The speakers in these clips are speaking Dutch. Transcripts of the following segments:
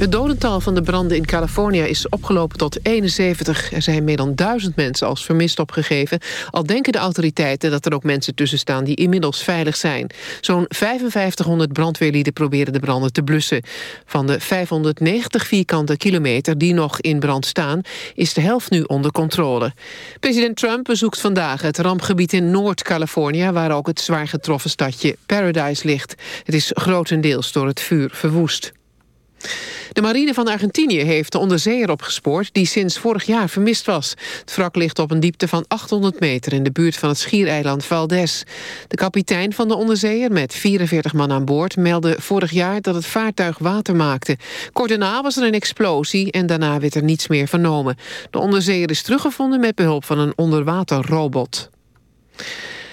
Het dodental van de branden in Californië is opgelopen tot 71. Er zijn meer dan duizend mensen als vermist opgegeven. Al denken de autoriteiten dat er ook mensen tussen staan... die inmiddels veilig zijn. Zo'n 5500 brandweerlieden proberen de branden te blussen. Van de 590 vierkante kilometer die nog in brand staan... is de helft nu onder controle. President Trump bezoekt vandaag het rampgebied in Noord-Californië... waar ook het zwaar getroffen stadje Paradise ligt. Het is grotendeels door het vuur verwoest. De marine van Argentinië heeft de onderzeeër opgespoord... die sinds vorig jaar vermist was. Het wrak ligt op een diepte van 800 meter... in de buurt van het schiereiland Valdez. De kapitein van de onderzeeër met 44 man aan boord... meldde vorig jaar dat het vaartuig water maakte. Kort daarna was er een explosie en daarna werd er niets meer vernomen. De onderzeeër is teruggevonden met behulp van een onderwaterrobot.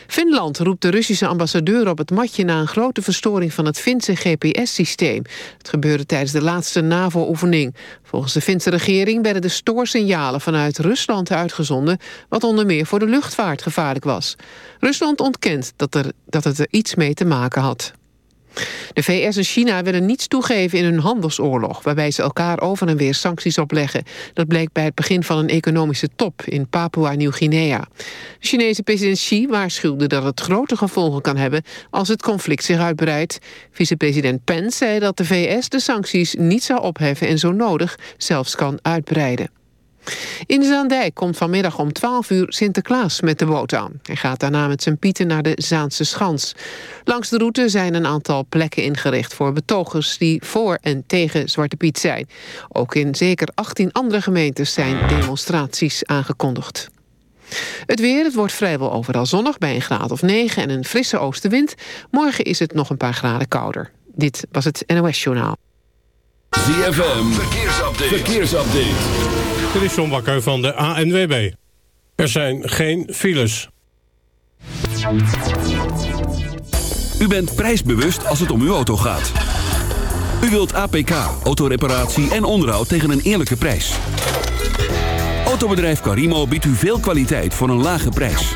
Finland roept de Russische ambassadeur op het matje... na een grote verstoring van het Finse GPS-systeem. Het gebeurde tijdens de laatste NAVO-oefening. Volgens de Finse regering werden de stoorsignalen vanuit Rusland uitgezonden... wat onder meer voor de luchtvaart gevaarlijk was. Rusland ontkent dat, er, dat het er iets mee te maken had. De VS en China willen niets toegeven in hun handelsoorlog... waarbij ze elkaar over en weer sancties opleggen. Dat bleek bij het begin van een economische top in Papua-Nieuw-Guinea. De Chinese president Xi waarschuwde dat het grote gevolgen kan hebben... als het conflict zich uitbreidt. Vicepresident Pence zei dat de VS de sancties niet zou opheffen... en zo nodig zelfs kan uitbreiden. In Zaandijk komt vanmiddag om 12 uur Sinterklaas met de boot aan. Hij gaat daarna met zijn pieten naar de Zaanse Schans. Langs de route zijn een aantal plekken ingericht voor betogers... die voor en tegen Zwarte Piet zijn. Ook in zeker 18 andere gemeentes zijn demonstraties aangekondigd. Het weer, het wordt vrijwel overal zonnig bij een graad of 9 en een frisse oostenwind. Morgen is het nog een paar graden kouder. Dit was het NOS Journaal. ZFM, verkeersupdate. verkeersupdate. Dit is John van de ANWB. Er zijn geen files. U bent prijsbewust als het om uw auto gaat. U wilt APK, autoreparatie en onderhoud tegen een eerlijke prijs. Autobedrijf Carimo biedt u veel kwaliteit voor een lage prijs.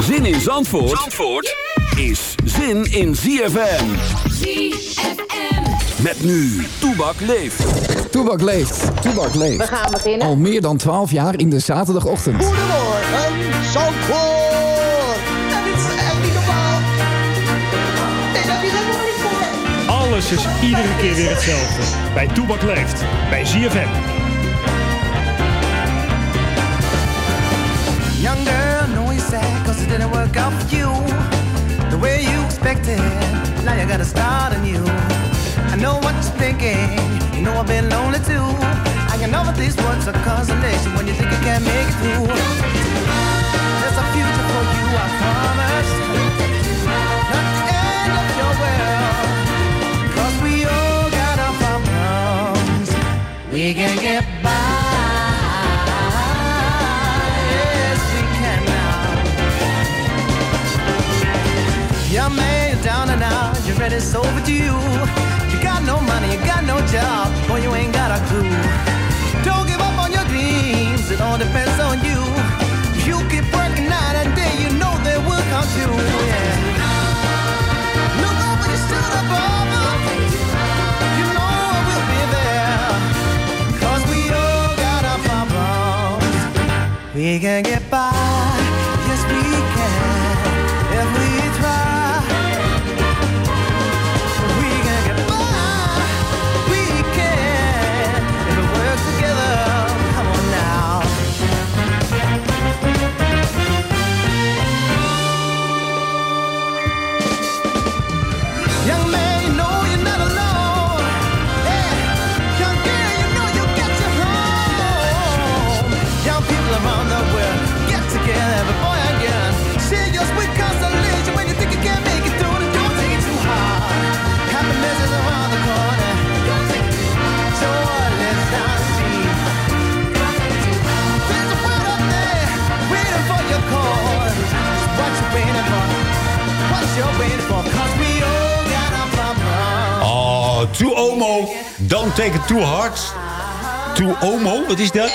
Zin in Zandvoort, Zandvoort is zin in ZFM. ZFM. Met nu, Toebak leeft. Toebak leeft. Toebak leeft. We gaan beginnen. Al meer dan 12 jaar in de zaterdagochtend. Goedemorgen, Zandvoort. Dit is echt niet normaal. Niet voor. Alles is iedere keer weer hetzelfde. Bij Toebak leeft. Bij ZFM. Young girl, know you're sad cause it didn't work out for you. The way you expected, now you gotta start anew. I know what you're thinking, you know I've been lonely too. I can know these words are consolation when you think you can't make it through. There's a future for you, I promise. Not end your we all got our problems. We can get out, it's over to you. Got no money, you got no job, boy, you ain't got a clue. Don't give up on your dreams, it all depends on you. If you keep working night and day, you know they will come true. Yeah. Look over your stood above. You know I will be there. Cause we all got our problems. We can get by, Oh, too omo. Don't take it too hard. Too omo, wat is dat?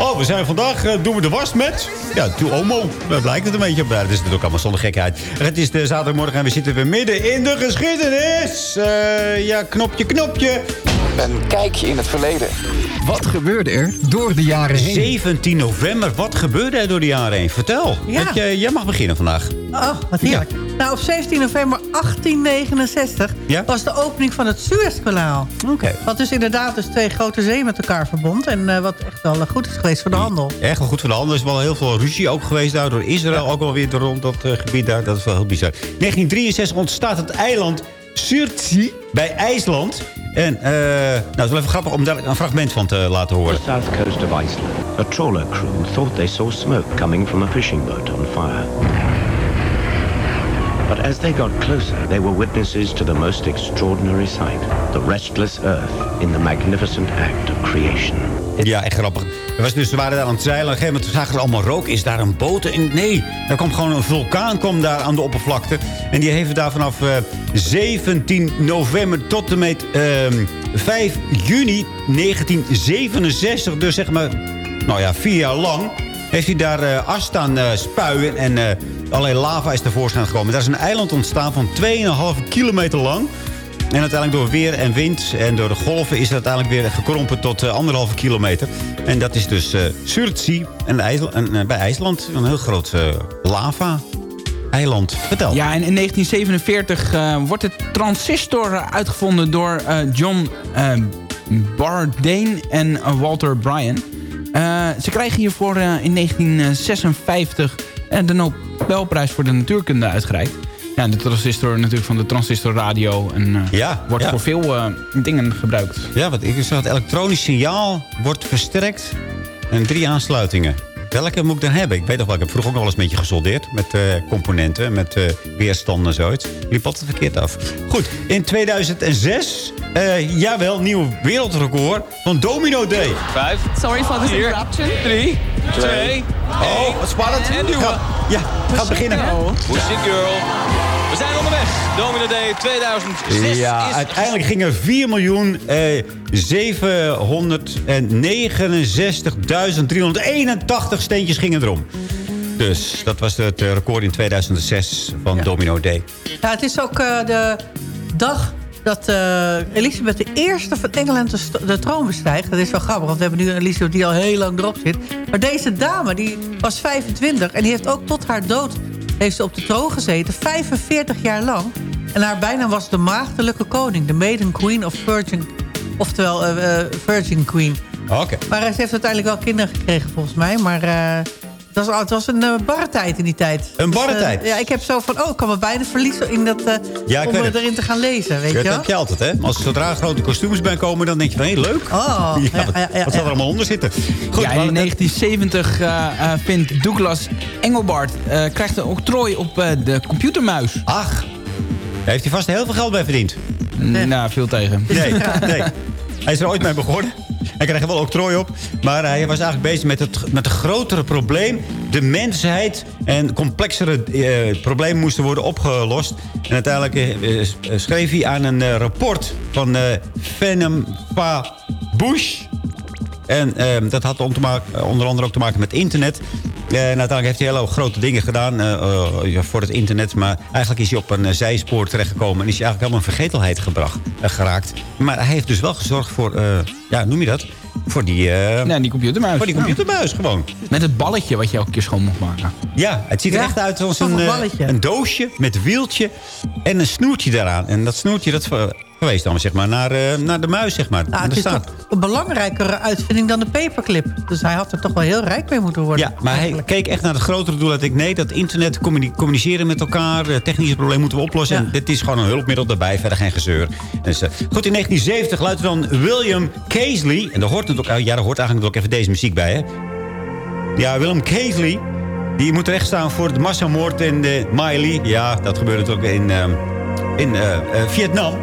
Oh, we zijn vandaag, eh, doen we de was met... Ja, too omo. Daar blijkt het een beetje op. Dat is natuurlijk allemaal zonder gekheid. Het is de zaterdagmorgen en we zitten weer midden in de geschiedenis. Eh, ja, knopje, knopje. Een kijkje in het verleden. Wat gebeurde er door de jaren heen? 17 november, wat gebeurde er door de jaren heen? Vertel. Ja. Heb je, jij mag beginnen vandaag. Oh, wat heerlijk. Nou, op 17 november 1869 Ja? was de opening van het Suezkanaal. Oké. Wat dus inderdaad dus twee grote zeeën met elkaar verbond. En eh, wat echt wel eh, goed is geweest voor de handel. Echt wel goed voor de handel. Er is wel heel veel ruzie ook geweest daar door Israël. Ook wel weer rond dat eh, gebied daar. Dat is wel heel bizar. 1963 ontstaat het eiland Surtsey bij IJsland. En eh, nou, het is wel even grappig om daar een fragment van te laten horen. the south coast of Iceland, a trawler crew thought they saw smoke coming from a fishing boat on fire. But as they got closer, they were witnesses to the most extraordinary sight the restless earth in the magnificent act of creation. Ja, echt grappig. Er was dus, ze waren daar aan het zeilen. Op een gegeven moment zagen ze allemaal rook. Is daar een boot in? Nee, er kwam gewoon een vulkaan daar aan de oppervlakte. En die heeft daar vanaf eh, 17 november tot en met ehm 5 juni 1967... dus zeg maar, nou ja, vier jaar lang... heeft hij daar eh, as staan eh, spuien en eh, allerlei lava is tevoorschijn gekomen. Daar is een eiland ontstaan van 2,5 kilometer lang... En uiteindelijk door weer en wind en door de golven is het uiteindelijk weer gekrompen tot eh, anderhalve kilometer. En dat is dus eh Surtsey en, eh, bij IJsland. Een heel groot eh, lava-eiland. Vertel. Ja, en in 1947 eh, wordt de transistor eh, uitgevonden door eh, John eh, Bardeen en eh, Walter Bryan. Eh, ze krijgen hiervoor eh, in 1956 eh, de Nobelprijs voor de natuurkunde uitgereikt. Ja, de transistor natuurlijk van de transistorradio. En eh, Ja, wordt ja. voor veel eh, dingen gebruikt. Ja, wat ik zag, het elektronisch signaal wordt versterkt. En drie aansluitingen. Welke moet ik dan hebben? Ik weet nog wel, ik heb vroeger ook nog wel eens een beetje gesoldeerd. Met eh, componenten, met eh, weerstand en zoiets. Liep altijd verkeerd af. Goed, in 2006, eh, jawel, nieuw wereldrecord van Domino Day. Vijf. Sorry for this Vier. interruption. Drie. Twee. Oh, wat spannend. En duwen. Ga- ja, gaat beginnen. Push it girl. Domino Day 2006 Ja, is... uiteindelijk gingen 4 miljoen eh, 769.381 steentjes gingen erom. Dus dat was het eh, record in 2006 van Domino Day. Ja, het is ook eh, de dag dat eh, Elisabeth de eerste van Engeland de troon bestijgt. Dat is wel grappig, want we hebben nu een Elisabeth die al heel lang erop zit. Maar deze dame, die was 25 en die heeft ook tot haar dood heeft ze op de troon gezeten. 45 jaar lang. En haar bijnaam was de maagdelijke koning. De maiden queen of virgin... Oftewel eh, virgin queen. Oké. Maar ze heeft uiteindelijk wel kinderen gekregen volgens mij. Maar eh, het, was, het was een eh, barre tijd in die tijd. Een barre Dus, eh, tijd? ja, ik heb zo van, oh, ik kan me bijna verliezen in dat, eh, Ja, om het. erin te gaan lezen. Weet je dat heb je altijd, hè? Als er zodra grote kostuums bij komen, dan denk je van, hé, leuk. Oh, Ja, ja, wat, ja, ja, wat zal ja. er allemaal onder zitten? Goed, in hadden het- 1970 eh, eh, vindt Douglas Engelbart... eh, krijgt een octrooi op eh, de computermuis. Ach, daar heeft hij vast heel veel geld bij verdiend. Nou, veel tegen. Nee, nee. Hij is er ooit mee begonnen. Hij kreeg er wel octrooi op. Maar hij was eigenlijk bezig met het, met het grotere probleem. De mensheid en complexere eh, problemen moesten worden opgelost. En uiteindelijk eh, eh, schreef hij aan een eh, rapport van eh Venom Bush. En eh, dat had te maken, onder andere ook te maken met internet. En uiteindelijk heeft hij hele grote dingen gedaan eh, eh, voor het internet. Maar eigenlijk is hij op een eh, zijspoor terechtgekomen. En is hij eigenlijk helemaal in vergetelheid gebracht, eh, geraakt. Maar hij heeft dus wel gezorgd voor, eh, ja, noem je dat? Voor die, eh, Ja, die computermuis. voor die computerbuis gewoon. Met het balletje wat je elke keer schoon mocht maken. Ja, het ziet er Ja, echt uit als een, eh, balletje. een doosje met wieltje en een snoertje daaraan. En dat snoertje dat verwees dan zeg maar, naar, eh, naar de muis. Zeg maar. Nou, het is staat- toch een belangrijkere uitvinding dan de paperclip. Dus hij had er toch wel heel rijk mee moeten worden. Ja, maar hij keek echt naar het grotere doel. Dat ik, nee, dat internet, communi- communiceren met elkaar, eh, technische problemen moeten we oplossen. En dit is gewoon een hulpmiddel daarbij, verder geen gezeur. Dus, eh, goed, in 1970 luisterde dan William Casely. En daar hoort, het ook, ja, daar hoort eigenlijk ook even deze muziek bij, hè? Ja, Willem Casely. Die moet terecht staan voor de massamoord in de Miley. Ja, dat gebeurde natuurlijk in, ehm, in Vietnam.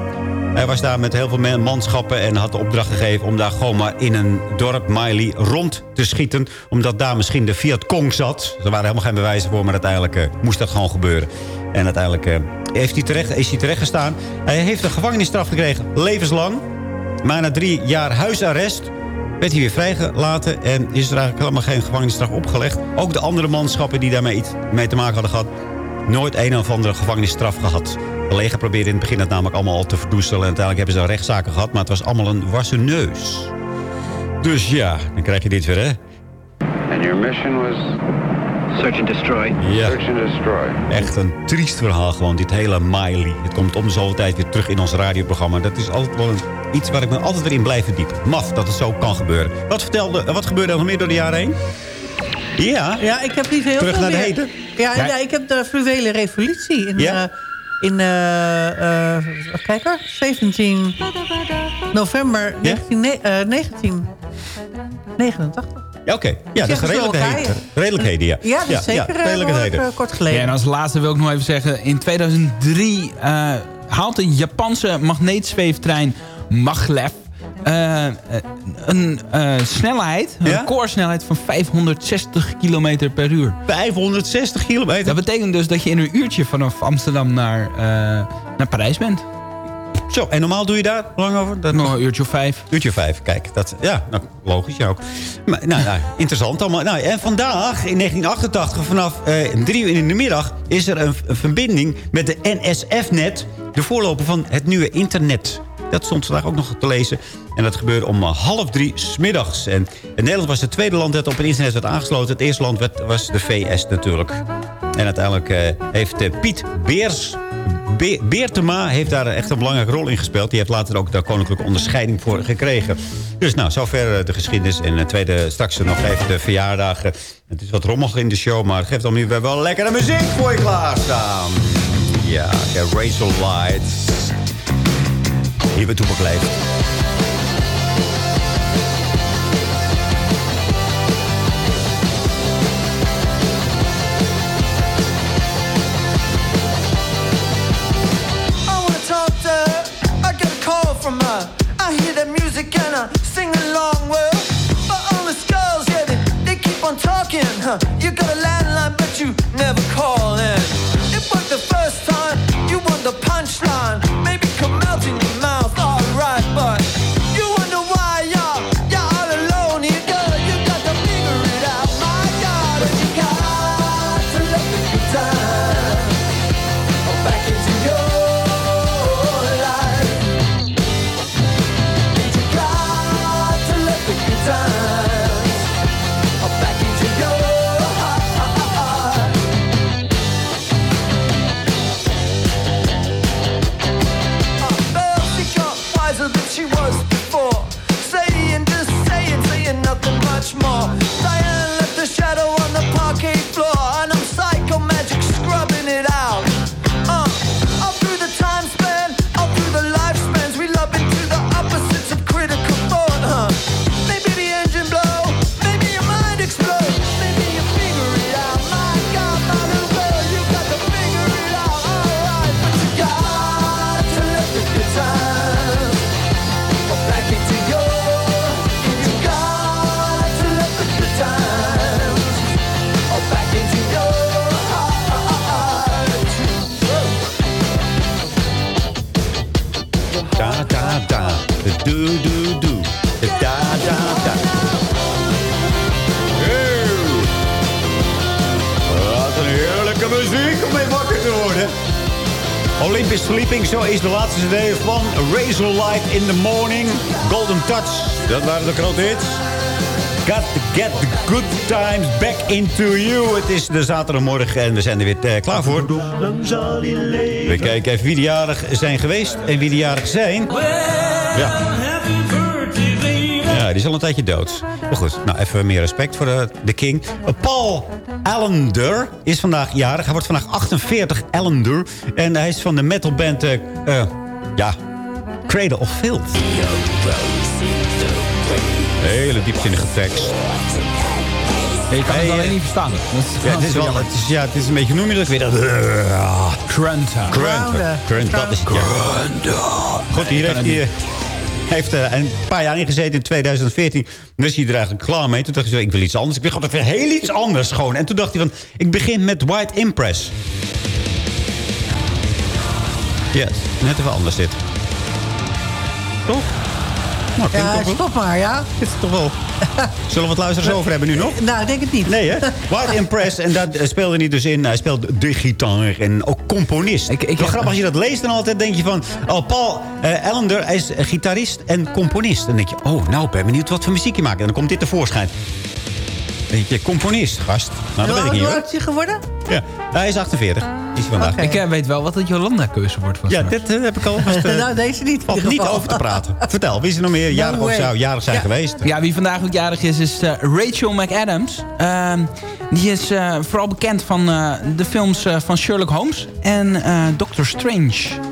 Hij was daar met heel veel manschappen en had de opdracht gegeven... om daar gewoon maar in een dorp, Miley, rond te schieten. Omdat daar misschien de Fiat Kong zat. Er waren helemaal geen bewijzen voor, maar uiteindelijk eh, moest dat gewoon gebeuren. En uiteindelijk eh, heeft hij terecht, is hij terechtgestaan. Hij heeft een gevangenisstraf gekregen, levenslang. Maar na drie jaar huisarrest werd hij weer vrijgelaten... en is er eigenlijk helemaal geen gevangenisstraf opgelegd. Ook de andere manschappen die daarmee iets mee te maken hadden gehad... nooit een of andere gevangenisstraf gehad. De leger probeerde in het begin het namelijk allemaal al te verdoezelen... en uiteindelijk hebben ze rechtszaken gehad... maar het was allemaal een wassen neus. Dus ja, dan krijg je dit weer, hè? And your mission was search and destroy. Ja. Search and destroy. Echt een triest verhaal gewoon, dit hele Miley. Het komt om de zoveel tijd weer terug in ons radioprogramma. Dat is altijd wel een, iets waar ik me altijd weer in blijf verdiepen. Maf dat het zo kan gebeuren. Wat, vertelde, wat gebeurde er nog meer door de jaren heen? Ja. Ja, ik heb niet heel Terug veel naar de meer. heden? Ja, Ja. ja. ik heb de fluwele revolutie in... Ja? eh, in eh, eh, kijk hoor, 17 november 19, eh, 1989. Ja, oké. Ja, dat is redelijkheden. Redelijkheden, ja. Ja, dat is zeker redelijkheden. kort geleden. Ja, en als laatste wil ik nog even zeggen... in 2003 eh, haalt de Japanse magneetzweeftrein Maglev... eh, een eh, snelheid, een Ja? van 560 km per uur. 560 kilometer? Dat betekent dus dat je in een uurtje vanaf Amsterdam naar, eh, naar Parijs bent. Zo, en normaal doe je daar lang over? Dat... Nog een uurtje of vijf. Uurtje vijf, kijk. Dat, ja, nou, logisch, ja ook. Maar, nou, nou, interessant allemaal. Nou, en vandaag, in 1988, vanaf eh, drie uur in de middag... is er een, een verbinding met de NSF-net. De voorloper van het nieuwe internet. Dat stond vandaag ook nog te lezen. En dat gebeurde om half drie smiddags. En, Nederland was het tweede land dat op het internet werd aangesloten. Het eerste land werd, was de VS natuurlijk. En uiteindelijk eh, heeft eh, Piet Beers... Be Beertema heeft daar echt een belangrijke rol in gespeeld. Die heeft later ook de koninklijke onderscheiding voor gekregen. Dus nou, zover eh, de geschiedenis. En de tweede, straks nog even de verjaardagen. Het is wat rommelig in de show, maar het geeft dan weer wel lekkere muziek voor je klaarstaan. Ja, okay, Razor Lights. Hier bij Toepak You got cd van Razor Light in the Morning. Golden Touch, dat waren de grote hits. Got to get the good times back into you. Het is de zaterdagmorgen en we zijn er weer eh, klaar voor. We kijken even wie de jarig zijn geweest en wie de jarig zijn. Ja. Ja, die is al een tijdje dood. Maar goed, nou even meer respect voor de, de king. Uh, Paul Allender is vandaag jarig. Hij wordt vandaag 48, Allender. En hij is van de metalband, eh eh, ja, Cradle of Filth. Hele diepzinnige tekst. Je kan het alleen niet verstaan. Dat is Ja, het is, wel, het is, ja, het is een beetje, noem je dat weer? Dat, Crunta. Crunta. Crunta, dat is het, ja. Goed, hier heeft hij... eh, heeft eh, een paar jaar ingezeten in 2014. Dan is hij er eigenlijk klaar mee. Toen dacht hij, zo, ik wil iets anders. Ik wil gewoon even heel iets anders gewoon. En toen dacht hij van, ik begin met White Impress. Yes, net even anders dit. Toch? Nou, Ja, toch stop maar, ja. Dit is toch wel... Zullen we het luisteraars over hebben nu nog? Nou, ik denk het niet. Nee, hè? White Impress. En dat eh, speelde hij dus in. Hij speelt de gitaar en ook componist. Ik- ik- Wel grappig, als je dat leest dan altijd denk je van... Oh, Paul eh Ellender, hij is gitarist en componist. Dan denk je, oh, nou, ben benieuwd wat voor muziek je maakt. En dan komt dit tevoorschijn. Je, componist, gast. Nou, dat weet ik niet, Hoe oud is hij geworden? Ja, hij is 48. Is hij vandaag. Ik eh, weet wel wat het Jolanda-keuze wordt van Ja, dit eh, heb ik al vast... eh, nou, deze niet. valt ieder niet over te praten. Vertel, wie is er nog meer jarig of zou jarig zijn Ja. geweest? Ja, wie vandaag ook jarig is, is eh, Rachel McAdams. Ehm, die is eh, vooral bekend van eh, de films eh, van Sherlock Holmes en eh, Doctor Strange.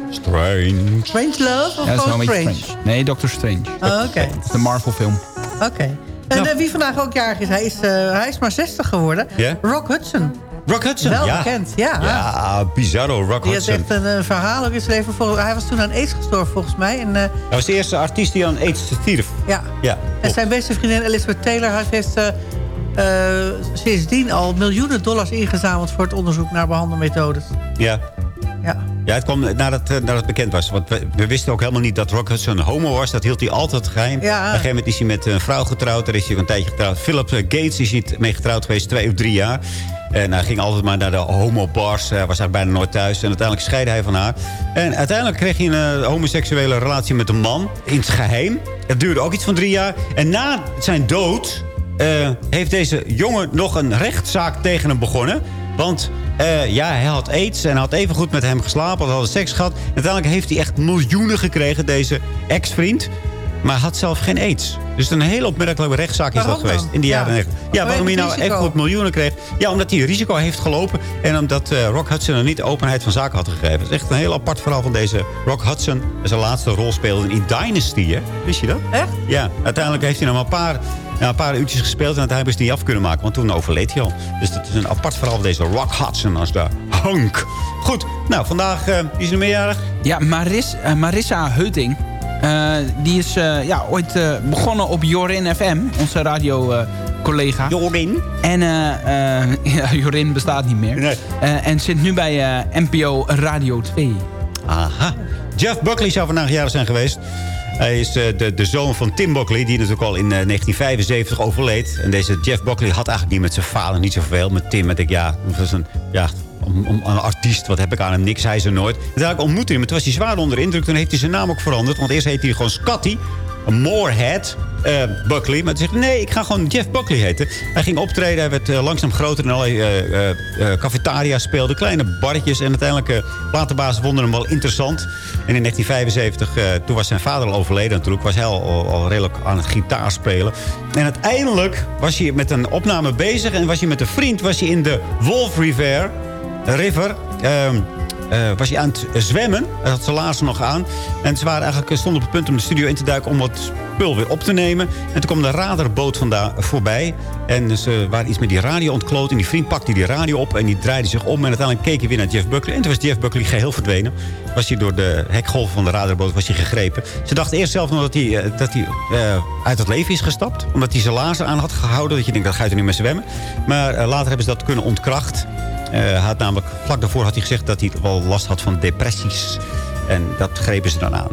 Strange. Strange Love of Ja, dat is wel Strange? Strange. Nee, Doctor Strange. Oh, Oké, Dat is de Marvel-film. oké. En eh, wie vandaag ook jarig is, hij is, eh, hij is maar 60 geworden. Rock Hudson. Rock Hudson, Wel ja. bekend, ja. Ja, bizarro, Rock Die had Hudson. echt een verhaal ook in zijn leven. Vol- Hij was toen aan aids gestorven volgens mij. En, eh, Hij was de eerste artiest die aan aids stierf. ja. Ja, En zijn beste vriendin Elizabeth Taylor heeft sindsdien al miljoenen dollars ingezameld... voor het onderzoek naar behandelmethodes. ja. Ja. Ja, het kwam nadat, eh, nadat het bekend was. Want we, we wisten ook helemaal niet dat Rock Hudson een homo was. Dat hield hij altijd geheim. Ja. Op een gegeven moment is hij met een vrouw getrouwd. Daar is hij een tijdje getrouwd. Philip eh, Gates is hij mee getrouwd geweest, twee of drie jaar. En hij ging altijd maar naar de homo-bars. Hij was eigenlijk bijna nooit thuis. En uiteindelijk scheidde hij van haar. En uiteindelijk kreeg hij een eh, homoseksuele relatie met een man. In het geheim. Het duurde ook iets van drie jaar. En na zijn dood heeft deze jongen nog een rechtszaak tegen hem begonnen. Want eh, ja, hij had aids en had even goed met hem geslapen. Had hadden seks gehad. Uiteindelijk heeft hij echt miljoenen gekregen, deze ex-vriend. Maar had zelf geen aids. Dus een hele opmerkelijke rechtszaak is dat geweest. dan? In de jaren Ja. 90. Ja, waarom hij nou echt risico. goed miljoenen kreeg. Ja, omdat hij risico heeft gelopen. En omdat eh, Rock Hudson er niet de openheid van zaken had gegeven. Het is echt een heel apart verhaal van deze Rock Hudson. Zijn laatste rol speelde in Dynasty, hè? Wist je dat? Echt? Ja, uiteindelijk heeft hij nog maar een paar, ja, een paar uurtjes gespeeld... en uiteindelijk is hij niet af kunnen maken, want toen overleed hij al. Dus dat is een apart verhaal van deze Rock Hudson als de Hank. Goed, nou, vandaag wie is er meerjarig. Ja, Maris, eh, Marissa Heuting. eh, die is ja, ooit begonnen op Jorin FM, onze radiocollega. Jorin? En ja, Jorin bestaat niet meer. Nee. En zit nu bij NPO Radio 2. Aha. Jeff Buckley zou vandaag jarig zijn geweest. Hij is eh, de, de zoon van Tim Buckley, die natuurlijk al in eh, 1975 overleed. En deze Jeff Buckley had eigenlijk niet met zijn vader niet zoveel. Met Tim, met ik, ja, was een, ja om, om, een artiest, wat heb ik aan hem? Niks, hij ze nooit. Uiteindelijk ontmoette hij hem, toen was hij zwaar onder de indruk. Toen heeft hij zijn naam ook veranderd, want eerst heette hij gewoon Scotty. Moorhead eh, Buckley. Maar hij zegt, nee, ik ga gewoon Jeff Buckley heten. Hij ging optreden, hij werd eh, langzaam groter... en allerlei eh, cafetaria speelde, kleine barretjes. En uiteindelijk, uh, platenbazen vonden hem wel interessant. En in 1975, eh, toen was zijn vader al overleden natuurlijk... was hij al, al, al redelijk aan het gitaar spelen. En uiteindelijk was hij met een opname bezig... en was hij met een vriend was hij in de Wolf River... River ehm, uh, was hij aan het zwemmen. Hij had zijn laarzen nog aan. En ze waren eigenlijk, stonden op het punt om de studio in te duiken... om wat spul weer op te nemen. En toen kwam de radarboot vandaan voorbij. En ze waren iets met die radio ontkloot. En die vriend pakte die radio op en die draaide zich om. En uiteindelijk keek hij weer naar Jeff Buckley. En toen was Jeff Buckley geheel verdwenen. Was hij door de hekgolven van de radarboot was hij gegrepen. Ze dachten eerst zelf nog dat hij, uh, dat hij uit het leven is gestapt. Omdat hij zijn laarzen aan had gehouden. Dat je denkt, dat ga je er niet meer zwemmen. Maar later hebben ze dat kunnen ontkracht. Uh, had namelijk, vlak daarvoor had hij gezegd dat hij wel last had van depressies. En dat grepen ze dan aan.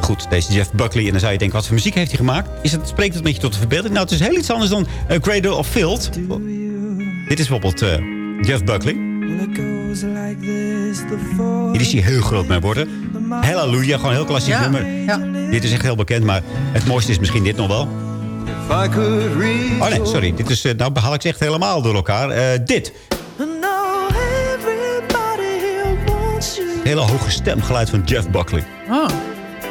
Goed, deze Jeff Buckley. En dan zou je denken, wat voor muziek heeft hij gemaakt? Is het, spreekt het een beetje tot de verbeelding? Nou, het is heel iets anders dan uh, Cradle of Filth. Dit is bijvoorbeeld uh, Jeff Buckley. Hier is hij heel groot mee worden. Halleluja, gewoon een heel klassiek ja, nummer. Ja. Dit is echt heel bekend, maar het mooiste is misschien dit nog wel. Oh nee, sorry. Dit is, nou behaal ik ze echt helemaal door elkaar. dit. Hele hoge stemgeluid van Jeff Buckley. Oh.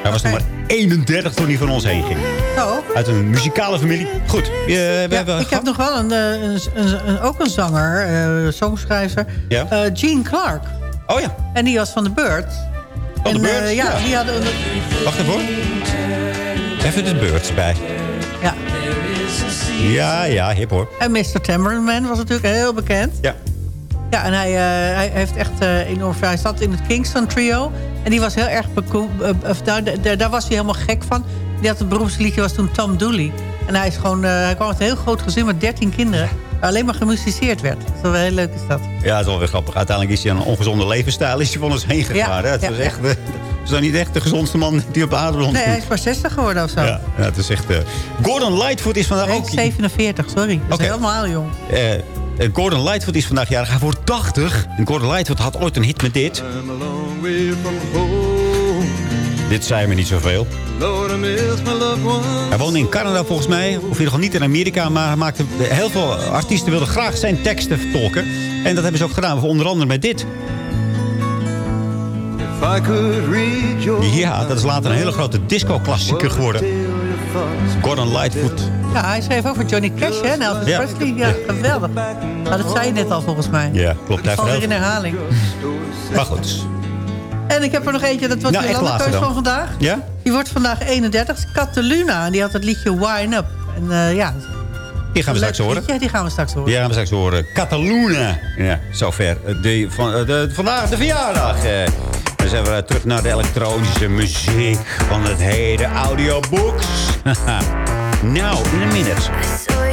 Hij was okay. nog maar 31 toen hij van ons heen ging. Oh. Uit een muzikale familie. Goed. Uh, we ja, hebben ik heb nog wel een, een, een, een ook een zanger, uh, songschrijver. Ja? Uh, Gene Clark. Oh ja. En die was van de Birds. Van de Birds? ja, ja, die hadden... Een... Wacht even hoor. Even de Birds bij. Ja. Ja, ja, hip hoor. En Mr. Tambourine was natuurlijk heel bekend. Ja. Ja, en hij, uh, hij heeft echt uh, enorm... Hij zat in het Kingston Trio. En die was heel erg... Uh, daar, daar, daar was hij helemaal gek van. Die had het beroemdsliedje was toen Tom Dooley. En hij, is gewoon, hij kwam uit een heel groot gezin met 13 kinderen. alleen maar gemusiceerd werd. Dat is wel heel leuk is dat. Ja, dat is wel weer grappig. Uiteindelijk is hij een ongezonde levensstijl is hij van ons heen gegaan. Ja? Het ja, was ja. echt, eh, is dan niet echt de gezondste man die op de aarde rond Nee, hij is maar 60 geworden of zo. ja, ja, het is echt... eh, Gordon Lightfoot is vandaag Nee, ook... 47, sorry. Dat is Oké. helemaal jong. Eh, eh, Gordon Lightfoot is vandaag jarig. Hij wordt 80. En Gordon Lightfoot had ooit een hit met dit. Dit zei me niet zoveel. Hij woonde in Canada volgens mij. Of in ieder geval niet in Amerika. Maar maakte, heel veel artiesten wilden graag zijn teksten vertolken. En dat hebben ze ook gedaan. Onder andere met dit. Ja, dat is later een hele grote disco-klassieker geworden. Gordon Lightfoot. Ja, hij schreef ook voor Johnny Cash, hè? Elvis Ja. Presley. Ja, geweldig. Maar dat zei je net al volgens mij. Ja, klopt. Hij Ik val weer in herhaling. Maar goed. En ik heb er nog eentje, dat was Nou, de van vandaag. Ja? Die wordt vandaag 31. is Cataluna. En die had het liedje Wine Up. En eh, ja, Die gaan we straks horen. liedje, Die gaan we straks horen. Ja, we straks horen. Cataluna. Ja, zover. De, van, eh, de, vandaag de verjaardag. eh. Dan zijn we terug naar de elektronische muziek van het hele audiobooks. nou, in een minute.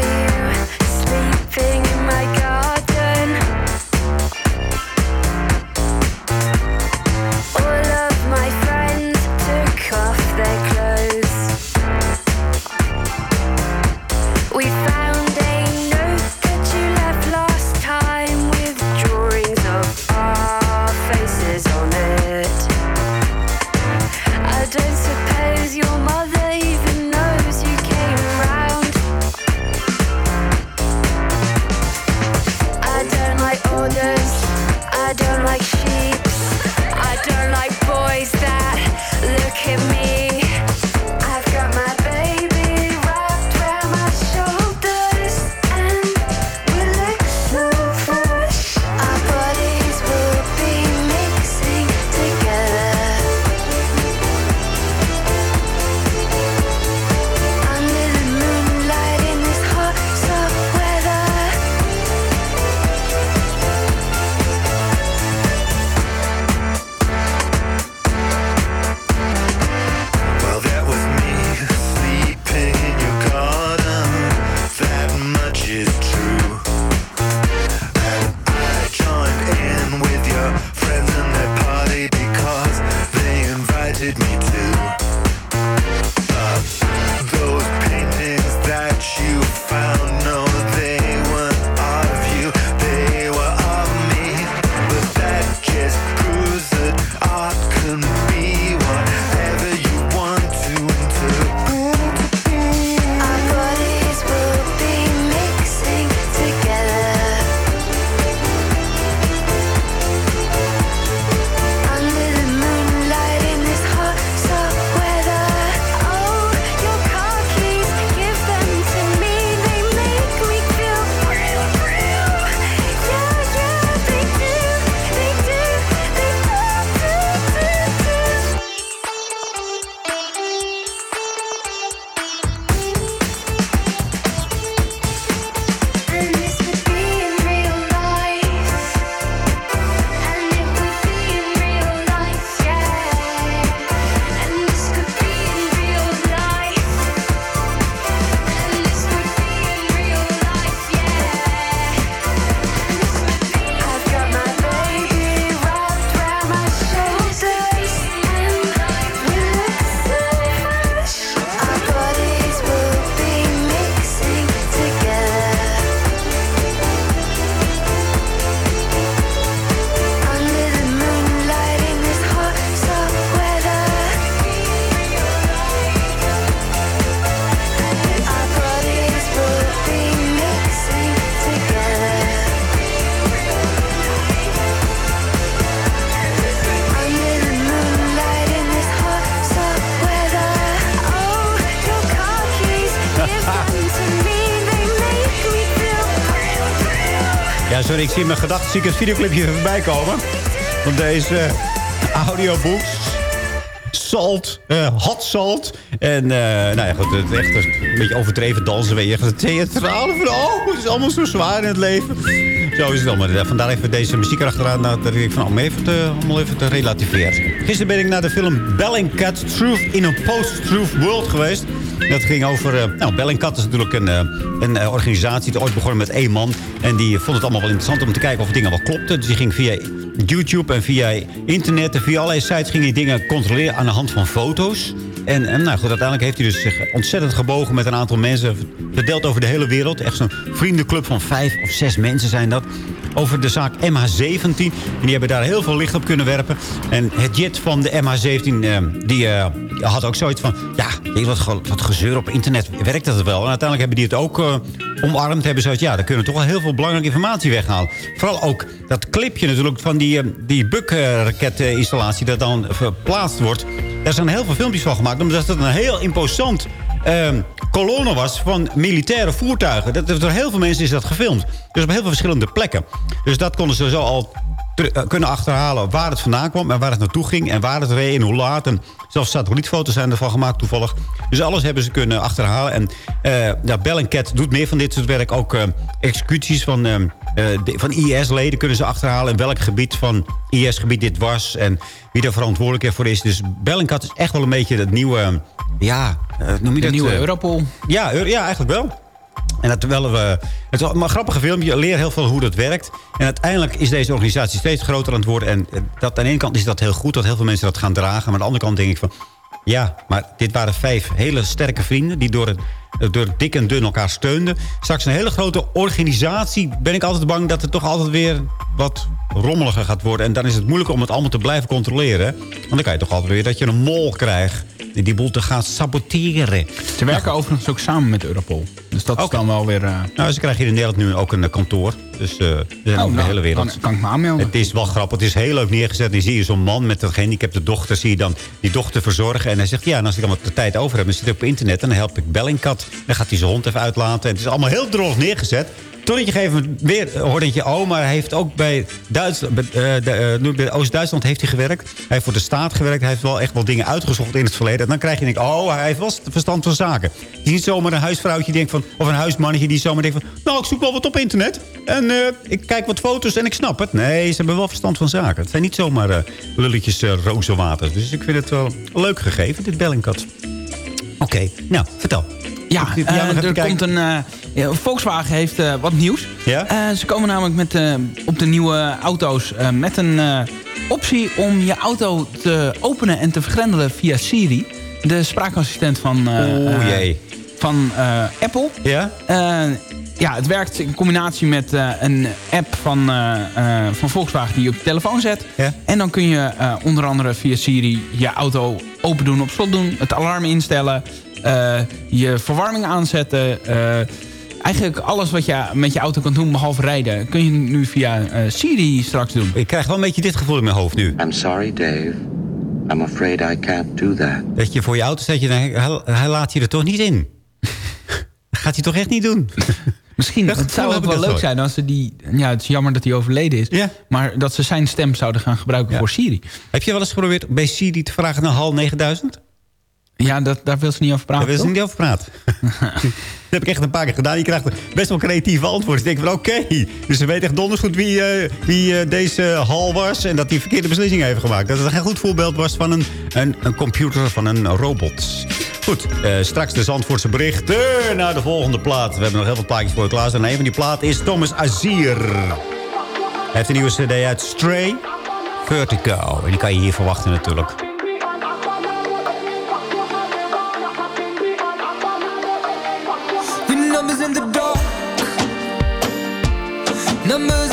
Ik zie mijn gedachten zie ik het videoclipje voorbij komen. Van deze eh, audiobooks. Salt, eh, hot salt. En eh, nou ja, goed, het echt een beetje overdreven dansen. Weet je, het theatrale van, oh, het is allemaal zo zwaar in het leven. Zo is het allemaal. Vandaar even deze muziek erachteraan. Nou, dat ik van allemaal even te, allemaal even te relativeren. Gisteren ben ik naar de film Bellingcat Truth in a Post-Truth World geweest. Dat ging over... eh, nou, Bellingcat is natuurlijk een, eh, een eh, organisatie... die ooit begonnen met één man. En die vond het allemaal wel interessant om te kijken of dingen wel klopten. Dus die ging via YouTube en via internet... en via allerlei sites ging hij dingen controleren aan de hand van foto's. En, en nou goed, uiteindelijk heeft hij dus zich ontzettend gebogen met een aantal mensen. Verdeeld over de hele wereld. Echt zo'n vriendenclub van vijf of zes mensen zijn dat. Over de zaak MH17. En die hebben daar heel veel licht op kunnen werpen. En het jet van de MH17, eh, die eh, had ook zoiets van... Ja, wat, ge- gezeur op internet, werkt dat wel? En uiteindelijk hebben die het ook eh, omarmd. Hebben zoiets, ja, daar kunnen we toch wel heel veel belangrijke informatie weghalen. Vooral ook dat clipje natuurlijk van die, eh, die Buk-raketinstallatie... dat dan verplaatst wordt. Daar zijn heel veel filmpjes van gemaakt. Omdat het een heel imposant ehm, kolonne was van militaire voertuigen. Dat, door heel veel mensen is dat gefilmd. Dus op heel veel verschillende plekken. Dus dat konden ze zo al kunnen achterhalen waar het vandaan kwam... en waar het naartoe ging en waar het reed en hoe laat. En zelfs satellietfoto's zijn ervan gemaakt toevallig. Dus alles hebben ze kunnen achterhalen. En eh ja, Bellingcat doet meer van dit soort werk. Ook eh, executies van, eh, de- van IS-leden kunnen ze achterhalen... in welk gebied van IS-gebied dit was... en wie daar verantwoordelijk voor is. Dus Bellingcat is echt wel een beetje het nieuwe... Ja, eh, noem je De dat? nieuwe eh, Europol. ja, ja, eigenlijk wel. En dat terwijl we, het is een grappige film. Je leert heel veel hoe dat werkt. En uiteindelijk is deze organisatie steeds groter aan het worden. En eh, dat, aan de ene kant is dat heel goed dat heel veel mensen dat gaan dragen. Maar aan de andere kant denk ik van... Ja, maar dit waren vijf hele sterke vrienden... die door, eh, door dik en dun elkaar steunden. Straks een hele grote organisatie... ben ik altijd bang dat het toch altijd weer wat rommeliger gaat worden. En dan is het moeilijk om het allemaal te blijven controleren. Want dan kan je toch altijd weer dat je een mol krijgt... die die boel te gaan saboteren. Ze werken overigens ook samen met Europol. Dus dat is dan wel weer... eh, Nou, ze krijgen hier in Nederland nu ook een eh, kantoor. Dus eh er zijn Oh, over de nou, hele wereld. kan- kan ik me aanmelden. Het is wel grappig. Het is heel leuk neergezet. En dan zie je zo'n man met een gehandicapte dochter. Zie je dan die dochter verzorgen. En hij zegt, ja, en als ik dan wat de tijd over heb... dan zit ik op internet en dan help ik Bellingcat. Dan gaat hij zijn hond even uitlaten. En het is allemaal heel droog neergezet. Totdat je op een gegeven moment weer hoort dat je... oh, maar hij heeft ook bij, eh, eh, bij Oost-Duitsland heeft hij gewerkt. Hij heeft voor de staat gewerkt. Hij heeft wel echt wel dingen uitgezocht in het verleden. En dan krijg je denk oh, hij heeft wel verstand van zaken. Je ziet zomaar een huisvrouwtje denkt van... of een huismannetje die zomaar denkt van... nou, ik zoek wel wat op internet. En eh, ik kijk wat foto's en ik snap het. Nee, ze hebben wel verstand van zaken. Het zijn niet zomaar lulletjes uh, rozenwater. Dus ik vind het wel leuk gegeven, dit Bellingcat. Oké, nou, vertel. Ja, eh, er komt een... eh, Volkswagen heeft eh, wat nieuws. Ja? Ze komen namelijk met, op de nieuwe auto's met een optie om je auto te openen en te vergrendelen via Siri. De spraakassistent van, jee. van Apple. Ja? Ja, het werkt in combinatie met een app van, van Volkswagen die je op je telefoon zet. Ja. En dan kun je onder andere via Siri je auto open doen, op slot doen, het alarm instellen, je verwarming aanzetten. eh, eigenlijk alles wat je met je auto kan doen, behalve rijden, kun je nu via eh, Siri straks doen. Ik krijg wel een beetje dit gevoel in mijn hoofd nu. I'm sorry, Dave. I'm afraid I can't do that. Dat je voor je auto zet, je, hij, hij laat je er toch niet in. Dat gaat hij toch echt niet doen? Misschien, Dat het zou ook wel dus leuk zijn als ze die... Ja, het is jammer dat hij overleden is. Maar dat ze zijn stem zouden gaan gebruiken voor Siri. Heb je wel eens geprobeerd bij Siri te vragen naar HAL 9000? Ja, dat, daar wil ze niet over praten, Daar wil ze niet over praten. dat heb ik echt een paar keer gedaan. Je krijgt best wel creatieve antwoorden. Dus ik denk van oké. Dus ze weet echt donders goed wie, eh, wie eh, deze hal was. En dat hij verkeerde beslissingen heeft gemaakt. Dat het geen goed voorbeeld was van een, een, een computer, van een robot. Goed, eh, straks de Zandvoortse berichten naar de volgende plaat. We hebben nog heel veel plaatjes voor je klaarstaan. En een van die platen is Thomas Azier. Hij heeft een nieuwe cd uit Stray. Vertigo. En die kan je hier verwachten natuurlijk. Number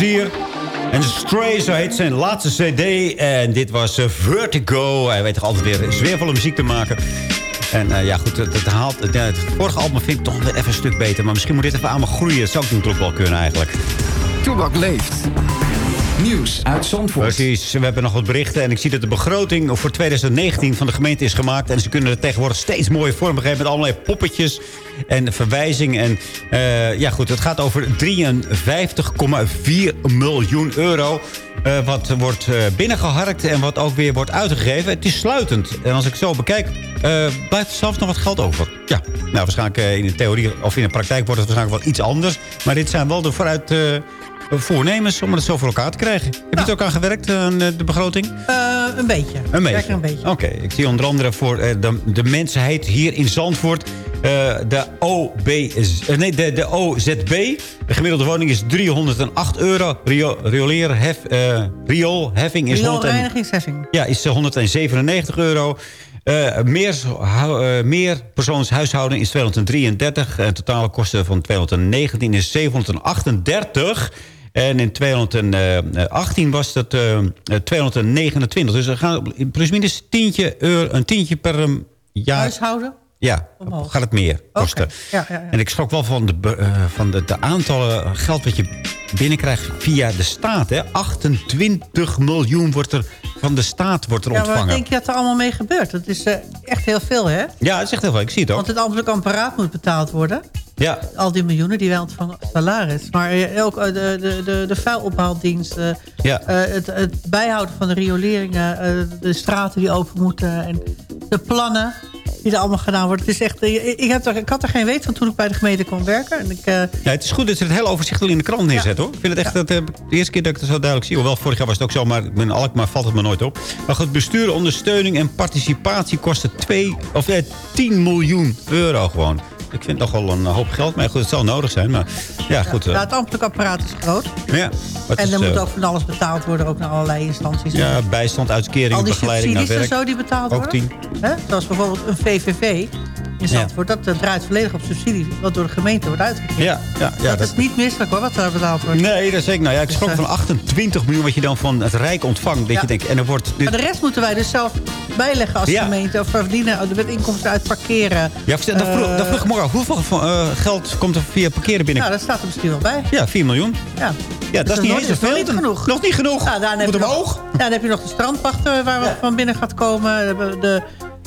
En Stray, zo heet zijn laatste cd. En dit was eh, Vertigo. Hij weet toch altijd weer zweervolle muziek te maken. En eh, ja, goed, het haalt, het vorige album vind ik toch weer even een stuk beter. Maar misschien moet dit even aan me groeien. Dat zou ik natuurlijk wel kunnen eigenlijk. Toebak leeft. Nieuws uit Zandvoort. Precies, we hebben nog wat berichten. En ik zie dat de begroting voor 2019 van de gemeente is gemaakt. En ze kunnen het tegenwoordig steeds mooier vormgeven... met allerlei poppetjes en verwijzingen. En eh, ja, goed, het gaat over 53,4 miljoen euro... eh, wat wordt eh, binnengeharkt en wat ook weer wordt uitgegeven. Het is sluitend. En als ik zo bekijk, blijft er zelfs nog wat geld over. Ja, nou, waarschijnlijk in de theorie of in de praktijk wordt het waarschijnlijk wel iets anders. Maar dit zijn wel de vooruit... eh, voornemens om het zo voor elkaar te krijgen. Heb je het ook aan gewerkt, aan eh, de begroting? Eh, een beetje. Een beetje. een beetje. Oké, ik zie onder andere voor eh, de, de mensheid hier in Zandvoort... eh, de, eh, nee, de, de OZB. De gemiddelde woning is 308 euro. Rio, rioleerhef, eh, rioolheffing is, 100 en- Rioolreinigingsheffing. ja, is eh, 197 euro. Eh meer, eh, meer persoonshuishouden is 233. En totale kosten van 219 is 738. En in 2018 was dat eh, eh, 229. Dus er gaan plusminus tientje euro, een tientje per eh, jaar. Huishouden? Ja, Omhoog. gaat het meer kosten. Ja, ja, ja. En ik schrok wel van de, eh, van de, de aantallen geld wat je binnenkrijgt via de staat. Hè. 28 miljoen wordt er van de staat wordt er Ja, maar wat ontvangen. denk je dat er allemaal mee gebeurt? Dat is eh, echt heel veel, hè? Ja, dat is echt heel veel. Ik zie het ook. Want het ambtelijk apparaat moet betaald worden. Ja, Al die miljoenen die wij ontvangen salaris. Maar eh, ook eh, de, de, de, de vuilophaaldienst. eh, Ja. eh, het, het bijhouden van de rioleringen. eh, de straten die open moeten. En de plannen die er allemaal gedaan worden. Het is echt, eh, ik, heb er, ik had er geen weet van toen ik bij de gemeente kwam werken. En ik, eh, ja, het is goed dat ze het heel overzichtelijk in de krant neerzetten. hoor. Ik vind het echt dat, eh, de eerste keer dat ik het zo duidelijk zie. Hoewel, vorig jaar was het ook zo, maar in Alkmaar valt het me nooit op. Maar goed, bestuur, ondersteuning en participatie kosten 2, of, eh, 10 miljoen euro gewoon. Ik vind nog wel een hoop geld. Maar goed, het zal nodig zijn. Maar ja, goed. eh, ja, het ambtelijk apparaat is groot. ja, en er moet eh, ook van alles betaald worden. Ook naar allerlei instanties. Ja, bijstand, uitkering, Al die begeleiding naar subsidies en werk. zo die betaald Ook worden. Hè? Zoals bijvoorbeeld een VVV in Zandvoort. Dat eh, draait volledig op subsidie. Wat door de gemeente wordt uitgekeerd. Ja, ja, ja, dat, dat- is niet misselijk hoor, wat er betaald wordt. Nee, dat is zeker. Nou ja, ik schrok Dus, van eh, 28 miljoen wat je dan van het Rijk ontvangt. Dat Ja. je denkt, en er wordt... Maar de rest moeten wij dus zelf bijleggen als Ja. gemeente. Of verdienen met inkomsten uit parkeren. Ja, dat vroeg, dat vroeg ik af. Hoeveel eh, geld komt er via parkeren binnen? Nou, dat staat er misschien wel bij. Ja, 4 miljoen. Ja, Ja, dat is niet eens nog zoveel. niet genoeg. Nog niet genoeg. Ja, heb Moet je nog- omhoog. Ja, dan heb je nog de strandpachten waar wat van binnen gaat komen. Hebben De,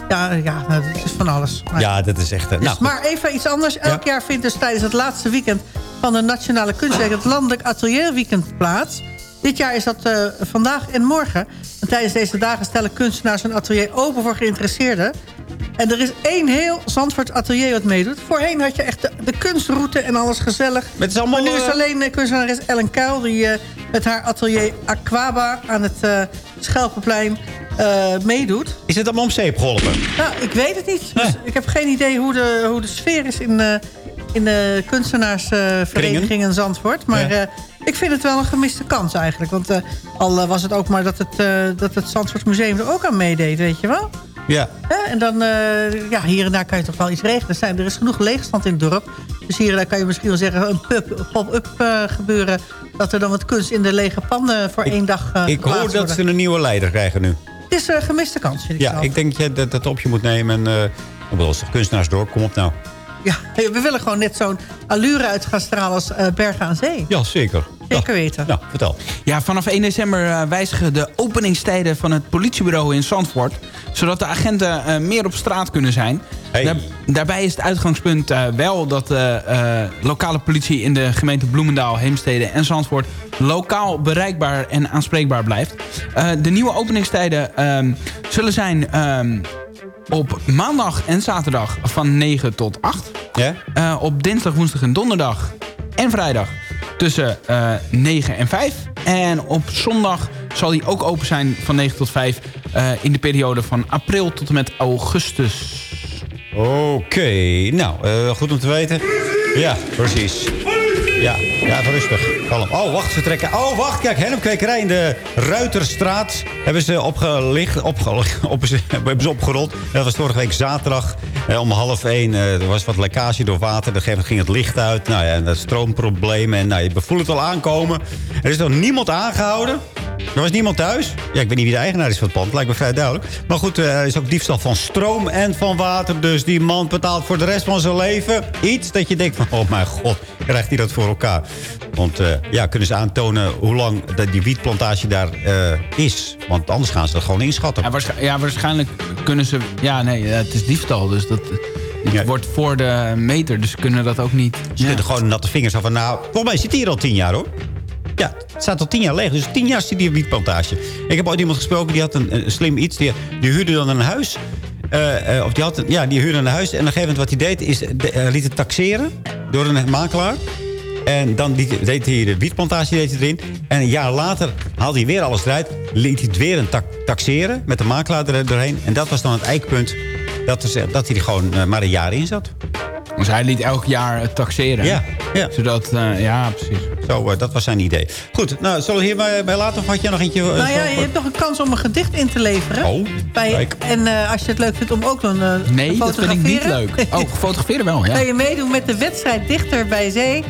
ja, ja, nou, het is van alles. Maar- Ja, dat is echt... eh, Dus, nou, maar even iets anders. Elk jaar vindt dus tijdens het laatste weekend van de Nationale Kunstweek... het Landelijk Atelierweekend plaats. Dit jaar is dat eh, vandaag en morgen. En tijdens deze dagen stellen kunstenaars hun atelier open voor geïnteresseerden. En er is één heel Zandvoort atelier wat meedoet. Voorheen had je echt de, de kunstroute en alles gezellig. is allemaal, maar nu is eh, alleen kunstenares Ellen Kuil... die eh, met haar atelier Aquaba aan het eh Schelpenplein meedoet. is het allemaal om zeep geholpen? Nou, ik weet het niet. Dus ik heb geen idee hoe de, hoe de sfeer is in, in de kunstenaarsvereniging in Zandvoort. Maar Ja. ik vind het wel een gemiste kans eigenlijk. Want al was het ook maar dat het, dat het Zandvoort Museum er ook aan meedeed, weet je wel. Ja. En dan, eh, ja, hier en daar kan je toch wel iets regelen. Zijn, er is genoeg leegstand in het dorp. Dus hier en daar kan je misschien wel zeggen een pop-up eh, gebeuren. Dat er dan wat kunst in de lege panden voor één dag eh Ik hoor dat worden. ze een nieuwe leider krijgen nu. Het is een gemiste kans, vind ik Ja, zelf. ik denk dat je dat, dat op je moet nemen. En, eh, ik bedoel, als de kunstenaars door, kom op nou. Ja, we willen gewoon net zo'n allure uit gaan stralen als Bergen aan Zee. Ja, zeker. Zeker weten. Nou, vertel. Ja, vanaf 1 december eh, wijzigen de openingstijden van het politiebureau in Zandvoort. Zodat de agenten eh, meer op straat kunnen zijn. Daar- daarbij is het uitgangspunt eh, wel dat de eh, lokale politie in de gemeente Bloemendaal, Heemstede en Zandvoort lokaal bereikbaar en aanspreekbaar blijft. Eh, de nieuwe openingstijden ehm, zullen zijn ehm, op maandag en zaterdag van 9 tot 8. Ja? Eh, op dinsdag, woensdag en donderdag en vrijdag tussen eh 9 en 5. En op zondag zal die ook open zijn van 9 tot 5 eh, in de periode van april tot en met augustus. Oké, nou, eh, goed om te weten. Ja, precies. Ja, ja, rustig. Kalm. Oh, wacht, ze trekken. Oh, wacht, kijk, hennepkwekerij in de Ruiterstraat hebben ze opgelicht, opgelicht, op, hebben ze opgerold. Dat was vorige week zaterdag. Eh, om half één eh, er was wat lekkage door water. Moment ging het licht uit. Nou ja, en dat stroomprobleem. En nou, je voelt het al aankomen. Er is nog niemand aangehouden. Er was niemand thuis. Ja, ik weet niet wie de eigenaar is van het pand. Lijkt me vrij duidelijk. Maar goed, eh, er is ook diefstal van stroom en van water. Dus die man betaalt voor de rest van zijn leven iets dat je denkt van... Oh mijn god, krijgt hij dat voor elkaar? Want eh, ja, kunnen ze aantonen hoe lang dat die wietplantage daar eh, is? Want anders gaan ze dat gewoon inschatten. Ja, waarsch- ja, waarschijnlijk kunnen ze... Ja, nee, het is diefstal, dus dat... Het wordt voor de meter, dus ze kunnen dat ook niet... Ze kunnen gewoon natte vingers af van... Nou, volgens mij zit hij hier al tien jaar, hoor. Ja, het staat al tien jaar leeg. Dus tien jaar zit hier een wietplantage. Ik heb ooit iemand gesproken, die had een, een slim iets. Die, die huurde dan een huis. Eh, of die had ja, die huurde een huis. En op een gegeven moment wat hij deed, is de, liet het taxeren door een makelaar. En dan deed hij de wietplantage deed hij erin. En een jaar later haalde hij weer alles eruit. Liet hij het weer een ta- taxeren met de makelaar er doorheen. En dat was dan het eikpunt dat, dat hij er gewoon eh, maar een jaar in zat. Dus hij liet elk jaar het taxeren. Ja, ja. Zodat, eh, ja, precies. Zo, eh, dat was zijn idee. Goed, nou, zullen we hierbij bij laten? Of had jij nog eentje? Nou ja, je hebt nog een kans om een gedicht in te leveren. Oh, bij, kijk. En eh, als je het leuk vindt om ook dan Nee, te dat vind ik niet fotograferen. leuk. Oh, fotograferen wel, ja. Kan je meedoen met de wedstrijd Dichter bij Zee...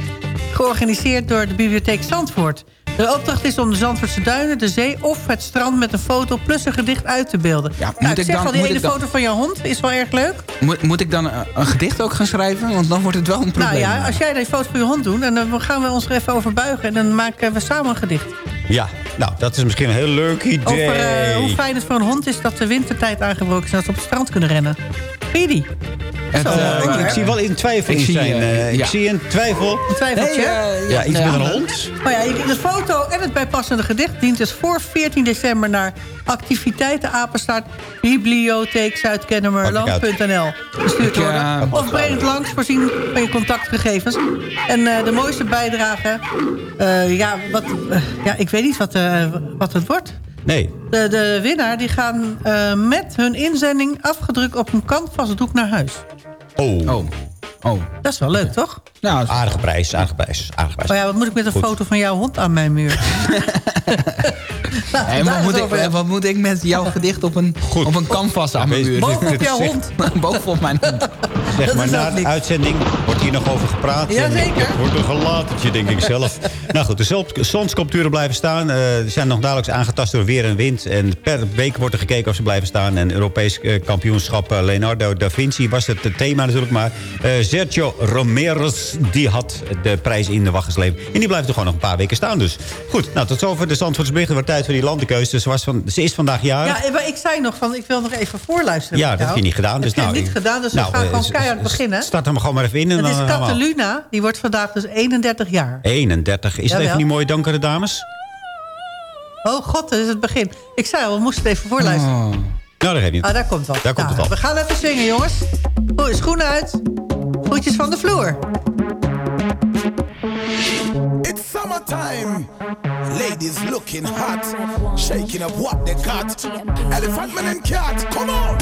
georganiseerd door de Bibliotheek Zandvoort. De opdracht is om de Zandvoortse duinen, de zee of het strand... met een foto plus een gedicht uit te beelden. Ja, moet ik, ik zeg dan- al, die moet ene dan- foto van je hond is wel erg leuk. Moet, moet ik dan een, een gedicht ook gaan schrijven? Want dan wordt het wel een probleem. Nou ja, als jij die foto van je hond doet... en dan gaan we ons er even over buigen... en dan maken we samen een gedicht. Ja, nou, dat is misschien een heel leuk idee. Over eh, hoe fijn het voor een hond is dat de wintertijd aangebroken is... en dat ze op het strand kunnen rennen. Het, eh, ik, hoor. ik zie wel in twijfel Ik in zie, zijn. eh, eh, ik ja. zie een twijfel. Een twijfeltje? ja, iets met een hond. Maar ja, de foto en het bijpassende gedicht dient dus voor 14 december naar activiteitenapenstaart bibliotheekzuidkennemerland.nl gestuurd worden. of breng het langs voorzien van je contactgegevens. En eh, de mooiste bijdrage, eh, ja, wat, ja, ik weet niet wat, eh, wat het wordt. Nee. De, de winnaar die gaan eh, met hun inzending afgedrukt op een canvasdoek naar huis. Oh. Oh. oh. Dat is wel leuk, toch? Nou, aardige prijs, aardige prijs, aardige prijs. Oh ja, wat moet ik met een Goed. foto van jouw hond aan mijn muur? Nou, daar wat, moet ik, wat moet ik met jouw gedicht op een, op een canvas aan mijn muur? Bovenop jouw hond. Bovenop mijn hond. Zeg Dat maar, na de uitzending wordt hier nog over gepraat. Ja, En zeker. Het wordt een gelatertje, denk ik zelf. nou goed, de zon- zonsculpturen blijven staan. Eh, er zijn nog dagelijks aangetast door weer en wind. En per week wordt er gekeken of ze blijven staan. En Europees eh, kampioenschap eh, Leonardo da Vinci was het thema natuurlijk. Maar Sergio Romeros, die had de prijs in de wacht gesleept. En die blijft er gewoon nog een paar weken staan dus. Goed, nou tot zover de Zandvoortse berichten. Het wordt tijd voor die landenkeuze. Ze, was van, ze is vandaag jarig. Ja, maar ik zei nog van, ik wil nog even voorluisteren. Ja, dat heb je niet gedaan. Dus heb nou, niet gedaan, dus nou, we gaan gewoon s- beginnen. Start hem gewoon maar even in. En Het dan is af. Cataluna, die wordt vandaag dus 31 jaar. 31. Is dat Jawel. even die mooie donkere dames? Oh god, dat is het begin. Ik zei al, we moesten het even voorluisteren. Nou, daar heb je het. Ah, daar komt het al. Daar komt Nou, het al. We gaan even zingen, jongens. Goed, schoenen uit. Voetjes van de vloer. It's summertime. Ladies looking hot. Shaking up what they got. Elephant man and cat, come on.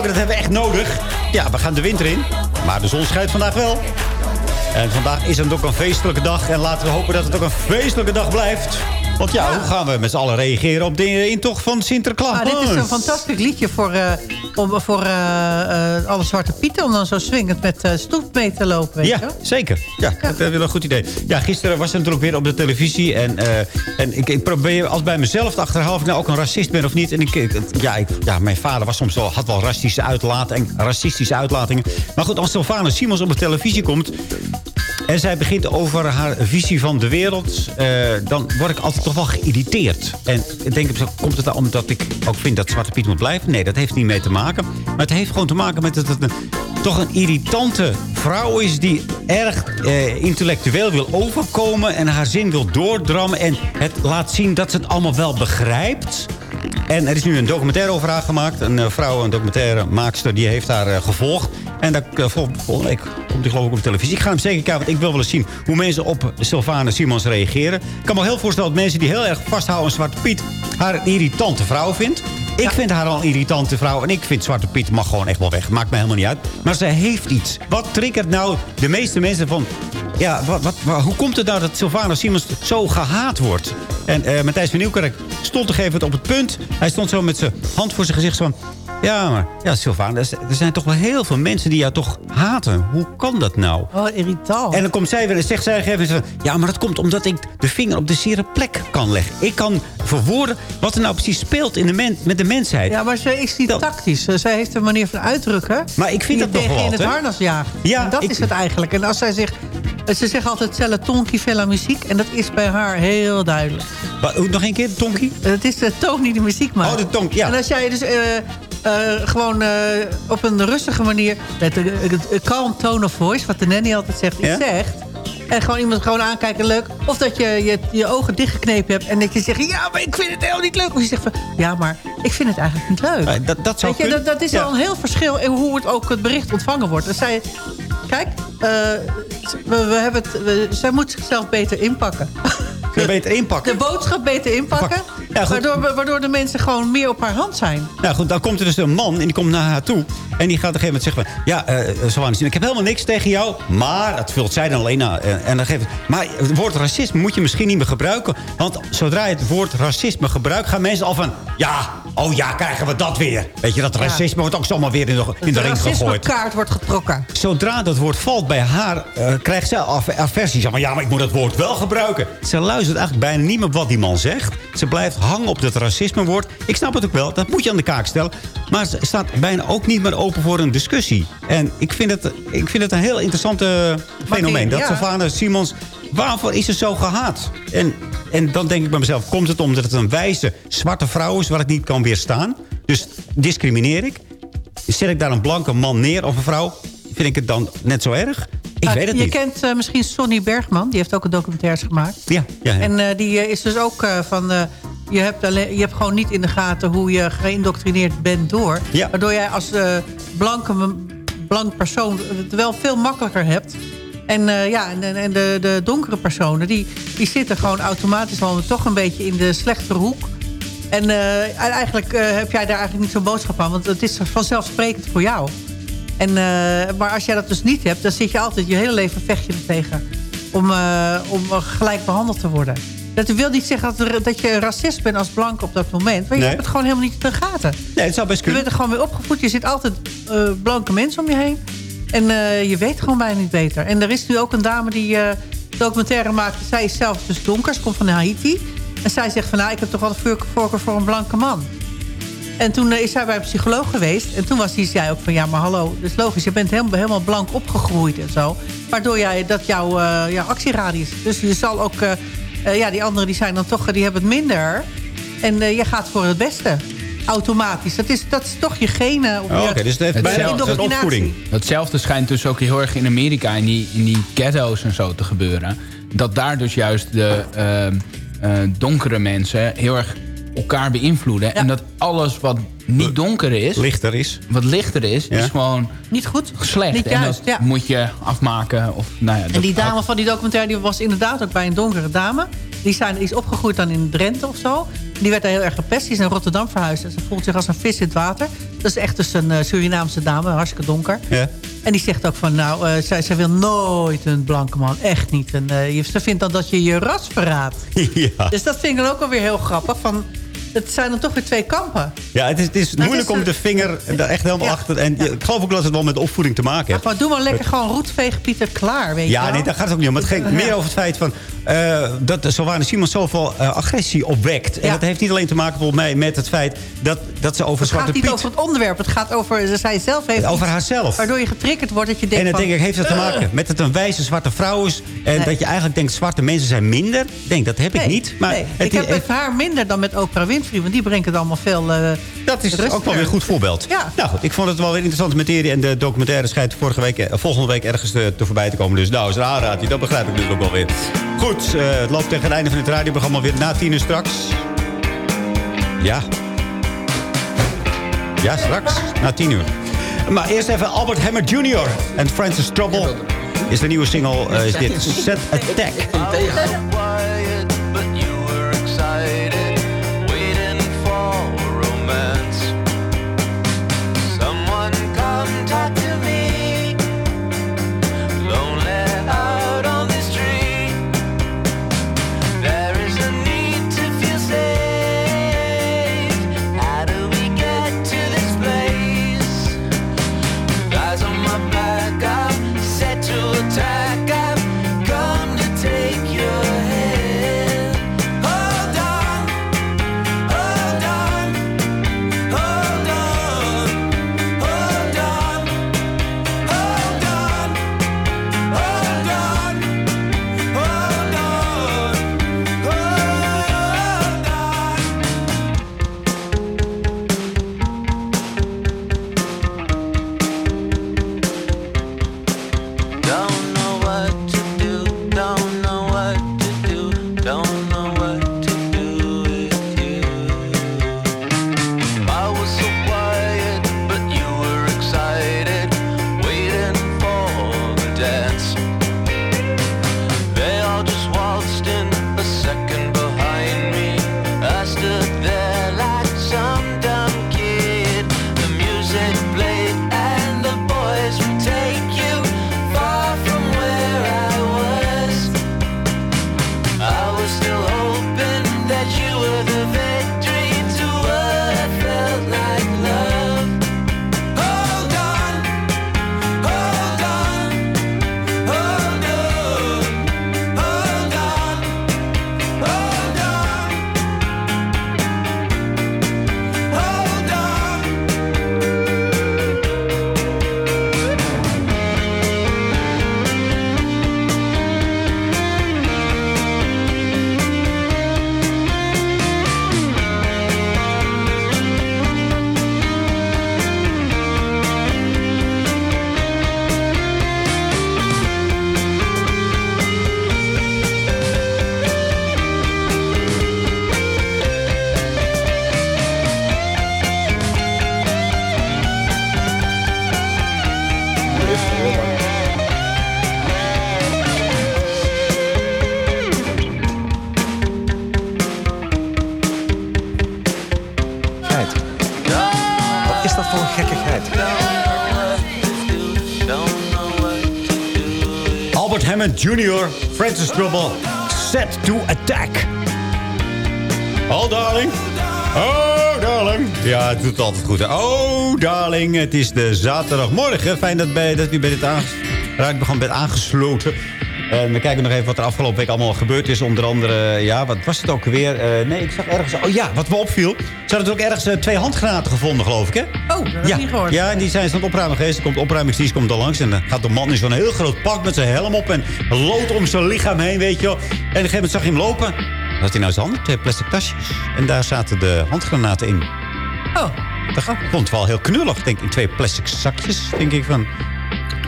Dat hebben we echt nodig. Ja, we gaan de winter in. Maar de zon schijnt vandaag wel. En vandaag is het ook een feestelijke dag. En laten we hopen dat het ook een feestelijke dag blijft. Want ja, hoe gaan we met z'n allen reageren op de intocht van Sinterklaas? Ah, dit is een fantastisch liedje voor, eh, om, voor eh, eh, alle zwarte pieten... om dan zo swingend met eh stoep mee te lopen, weet Ja, je zeker. Ja, dat is wel een goed idee. Ja, gisteren was het natuurlijk weer op de televisie. En, eh, en ik, ik probeer als bij mezelf te achterhalen of ik nou ook een racist ben of niet. En ik, ik- ja, ik, ja, mijn vader was soms wel, had wel racistische, uitlatingen, racistische uitlatingen. Maar goed, als Sylvana Simons op de televisie komt... en zij begint over haar visie van de wereld... eh, dan word ik altijd toch wel geïrriteerd. En ik denk, komt het dan omdat ik ook vind dat Zwarte Piet moet blijven? Nee, dat heeft niet mee te maken. Maar het heeft gewoon te maken met dat het een, toch een irritante vrouw is... die erg eh, intellectueel wil overkomen en haar zin wil doordrammen... en het laat zien dat ze het allemaal wel begrijpt... En er is nu een documentaire over haar gemaakt. Een eh, vrouw, een documentaire maakster, die heeft haar eh, gevolgd. En dat, uh, vol, volgende week komt die geloof ik op de televisie. Ik ga hem zeker kijken, want ik wil wel eens zien hoe mensen op Sylvana Simons reageren. Ik kan me heel voorstellen dat mensen die heel erg vasthouden aan Zwarte Piet... haar een irritante vrouw vindt. Ik vind haar al een irritante vrouw. En ik vind Zwarte Piet mag gewoon echt wel weg. Maakt me helemaal niet uit. Maar ze heeft iets. Wat triggert nou de meeste mensen van... Ja, wat, wat, wa- hoe komt het nou dat Sylvana Simons zo gehaat wordt? En eh Matthijs van Nieuwkerk stond gegeven moment op het punt. Hij stond zo met zijn hand voor zijn gezicht zo van... Ja, maar ja, er zijn toch wel heel veel mensen die jou toch haten. Hoe kan dat nou? Oh, irritant. En dan komt zij weer en zegt zij gegeven van... Ja, maar dat komt omdat ik de vinger op de zere plek kan leggen. Ik kan verwoorden wat er nou precies speelt in de men, met de mensheid. Ja, maar ze is niet tactisch. Eh, Zij heeft een manier van uitdrukken. Maar ik vind dat wel in het hè? harnas jaagt. Ja, En dat ik- is het eigenlijk. En als zij zegt... eh, Ze zeggen altijd celle tonki vella muziek. En dat is bij haar heel duidelijk. Wat, nog een keer, Tonky? Het is de die de muziek maakt. Oh, de tonk, ja. En als jij dus eh, eh, gewoon eh, op een rustige manier... met een calm tone of voice, wat de nanny altijd zegt, Ja? zegt... en gewoon iemand gewoon aankijken, leuk... of dat je je, je ogen dichtgeknepen hebt en dat je zegt... ja, maar ik vind het helemaal niet leuk. Of je zegt van, ja, maar ik vind het eigenlijk niet leuk. Eh, dat, dat zou Weet je, dat, dat is Ja. al een heel verschil in hoe het ook het bericht ontvangen wordt. Dus zij, kijk, eh, we, hebben het, zij moet zichzelf beter inpakken. Kun je beter inpakken? De boodschap beter inpakken. Ja, waardoor, waardoor de mensen gewoon meer op haar hand zijn. Nou goed, dan komt er dus een man en die komt naar haar toe. En die gaat op een gegeven moment zeggen van... Ja, eh Simons, ik heb helemaal niks tegen jou. Maar, dat vult zij dan alleen aan. En, en dan geeft maar het woord racisme moet je misschien niet meer gebruiken. Want zodra je het woord racisme gebruikt... gaan mensen al van... Ja, oh ja, krijgen we dat weer. Weet je, dat racisme wordt ook zomaar weer in de, in de, ring gegooid. kaart wordt getrokken. Zodra dat woord valt bij haar, eh, krijgt zij af- aversie. Zeg maar, ja, maar ik moet dat woord wel gebruiken. Ze luistert eigenlijk bijna niet meer op wat die man zegt. Ze blijft hangen op dat racismewoord. Ik snap het ook wel, dat moet je aan de kaak stellen. Maar ze staat bijna ook niet meer open voor een discussie. En ik vind het, ik vind het een heel interessant fenomeen. Dat ja. Sylvana Simons, waarvoor is ze zo gehaat? En, en dan denk ik bij mezelf, komt het omdat het een wijze zwarte vrouw is... waar ik niet kan weerstaan? Dus discrimineer ik? Zet ik daar een blanke man neer of een vrouw? Vind ik het dan net zo erg? Ik weet het je niet. kent eh, misschien Sonny Bergman. Die heeft ook een documentaire gemaakt. Ja, ja, ja. En eh, die eh, is dus ook eh, van... eh, je, hebt alleen, je hebt gewoon niet in de gaten hoe je geïndoctrineerd bent door. Ja. Waardoor jij als eh, blanke, blank persoon het wel veel makkelijker hebt. En, eh, ja, en, en- de, de donkere personen, die, die zitten gewoon automatisch wel toch een beetje in de slechtere hoek. En eh, en eigenlijk eh, heb jij daar eigenlijk niet zo'n boodschap aan. Want het is vanzelfsprekend voor jou. En, eh, maar als jij dat dus niet hebt, dan zit je altijd je hele leven vecht je er tegen. Om, eh, om eh, gelijk behandeld te worden. Dat wil niet zeggen dat, er- dat je racist bent als blank op dat moment. Maar je Nee. hebt het gewoon helemaal niet in de gaten. Nee, het zou best Je kunnen. bent er gewoon weer opgevoed. Je zit altijd blanke mensen om je heen. En je weet gewoon bijna niet beter. En er is nu ook een dame die documentaire maakt. Zij is zelf dus donker. Ze komt van Haiti. En zij zegt van, nou, ik heb toch wel een voorkeur voor een blanke man. En toen eh, is zij bij een psycholoog geweest. En toen was zei ook van, ja, maar hallo, dat is logisch. Je bent helemaal, helemaal blank opgegroeid en zo. Waardoor jij, dat jouw eh, jouw actieradius... Dus je zal ook... eh, eh, ja, die anderen die zijn dan toch, die hebben het minder. En eh, je gaat voor het beste. Automatisch. Dat is, dat is toch je genen. Of Oh, Oké, dus het heeft bijna opvoeding. Hetzelfde schijnt dus ook heel erg in Amerika, in die, in die ghetto's en zo te gebeuren. Dat daar dus juist de ehm, eh, donkere mensen heel erg elkaar beïnvloeden. En dat alles wat niet donker is... Lichter is. Wat lichter is, Ja. is gewoon Niet goed. slecht. Niet en juist, dat ja. moet je afmaken. Of, nou ja, En die dame van die documentaire die was inderdaad ook bij een donkere dame. Die, zijn, die is opgegroeid dan in Drenthe of zo. Die werd daar heel erg gepest. Die is naar Rotterdam verhuisd. En ze voelt zich als een vis in het water. Dat is echt dus een eh, Surinaamse dame, hartstikke donker. Ja. En die zegt ook van, nou, eh, zij, zij wil nooit een blanke man. Echt niet. En eh, ze vindt dan dat je je ras verraadt. ja. Dus dat vind ik dan ook alweer heel grappig. Van, het zijn dan toch weer twee kampen. Ja, het is, het is Nou, moeilijk het is, om de vinger daar echt helemaal achter... En ik geloof ook dat het wel met opvoeding te maken heeft. Maar doe maar lekker gewoon roetvegen Pieter klaar, weet je Ja, wel? nee, daar gaat het ook niet om. Het ging meer over het feit van, eh, dat Sylvana Simons zoveel eh, agressie opwekt. En dat heeft niet alleen te maken volgens mij met het feit dat, dat ze over Het Zwarte gaat niet Piet... over het onderwerp. Het gaat over, zij zelf heeft Over haarzelf. Waardoor je getriggerd wordt dat je denkt En dat van... denk ik, heeft dat te maken "Ugh." met dat het een wijze zwarte vrouw is. En Nee. dat je eigenlijk denkt, zwarte mensen zijn minder. Denk, dat heb ik Nee, niet. Maar nee. het ik heb met haar minder dan met Oprah Winfrey. Want die brengt het allemaal veel eh Dat is ook wel weer een goed voorbeeld. Ja. Nou goed, ik vond het wel weer interessante materie. En de documentaire schijnt vorige week, eh, volgende week ergens te, te voorbij te komen. Dus nou, is een aanraad. Dat begrijp ik dus ook wel weer. Goed, eh, het loopt tegen het einde van het radioprogramma weer na tien uur straks. Ja. Ja, straks. Na tien uur. Maar eerst even Albert Hammer Jr. en Francis Trouble. Is de nieuwe single, eh, is dit Set Attack. Jr., Francis Trouble, set to attack. Oh, darling. Oh, darling. Ja, het doet altijd goed. hè. Oh, darling. Het is de zaterdagmorgen. Fijn dat, bij, dat u bij dit radioprogramma bent aangesloten. En we kijken nog even wat er afgelopen week allemaal gebeurd is. Onder andere, ja, wat was het ook weer? Eh, nee, ik zag ergens... Oh ja, wat me opviel. Ze hadden ook ergens eh, twee handgranaten gevonden, geloof ik, hè? Oh, dat heb Ja, niet gehoord. ja, en die zijn ze aan het opruimen geweest. Er komt opruimingsdienst komt al langs. En dan gaat de man in zo'n heel groot pak met zijn helm op. En lood om zijn lichaam heen, weet je wel. En op een gegeven moment zag je hem lopen. Had hij nou zijn handen, twee plastic tasjes. En daar zaten de handgranaten in. Oh. Dat vond het wel heel knullig, denk ik. In twee plastic zakjes, denk ik van...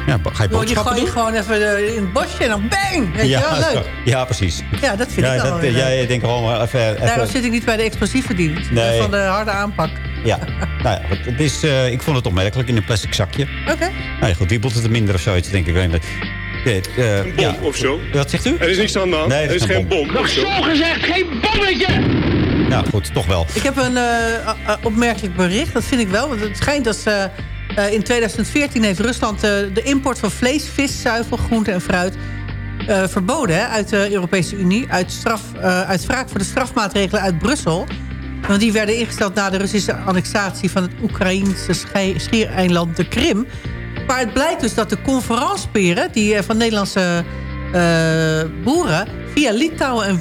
Ja, ga je die boodschappen gooi je gewoon even eh, in het bosje en dan bang! Weet je wel, ja, leuk. ja, precies. Ja, dat vind ja, ik wel dat, leuk. denkt gewoon maar even... Daarom even zit ik niet bij de explosieve dienst. Nee. Van de harde aanpak. ja, nou ja, het, is, eh, ik vond het opmerkelijk in een plastic zakje. Oké. Nou ja, goed, wiebelt het er minder of zoiets, denk ik. Nee, eh, Een bom ja. of zo. Wat zegt u? Er is niks aan de hand. Nee, er is geen bom. Nog of zo. zo gezegd, geen bommetje! nou goed, toch wel. Ik heb een eh, eh, opmerkelijk bericht, dat vind ik wel. Want het schijnt dat ze, eh, in 2014 heeft Rusland eh, de import van vlees, vis, zuivel, groente en fruit... eh, verboden uit de Europese Unie. Uit, straf, uit wraak voor de strafmaatregelen uit Brussel. Want die werden ingesteld na de Russische annexatie... van het Oekraïnse schiereiland de Krim. Maar het blijkt dus dat de conferensperen... die van Nederlandse boeren... via Litouwen en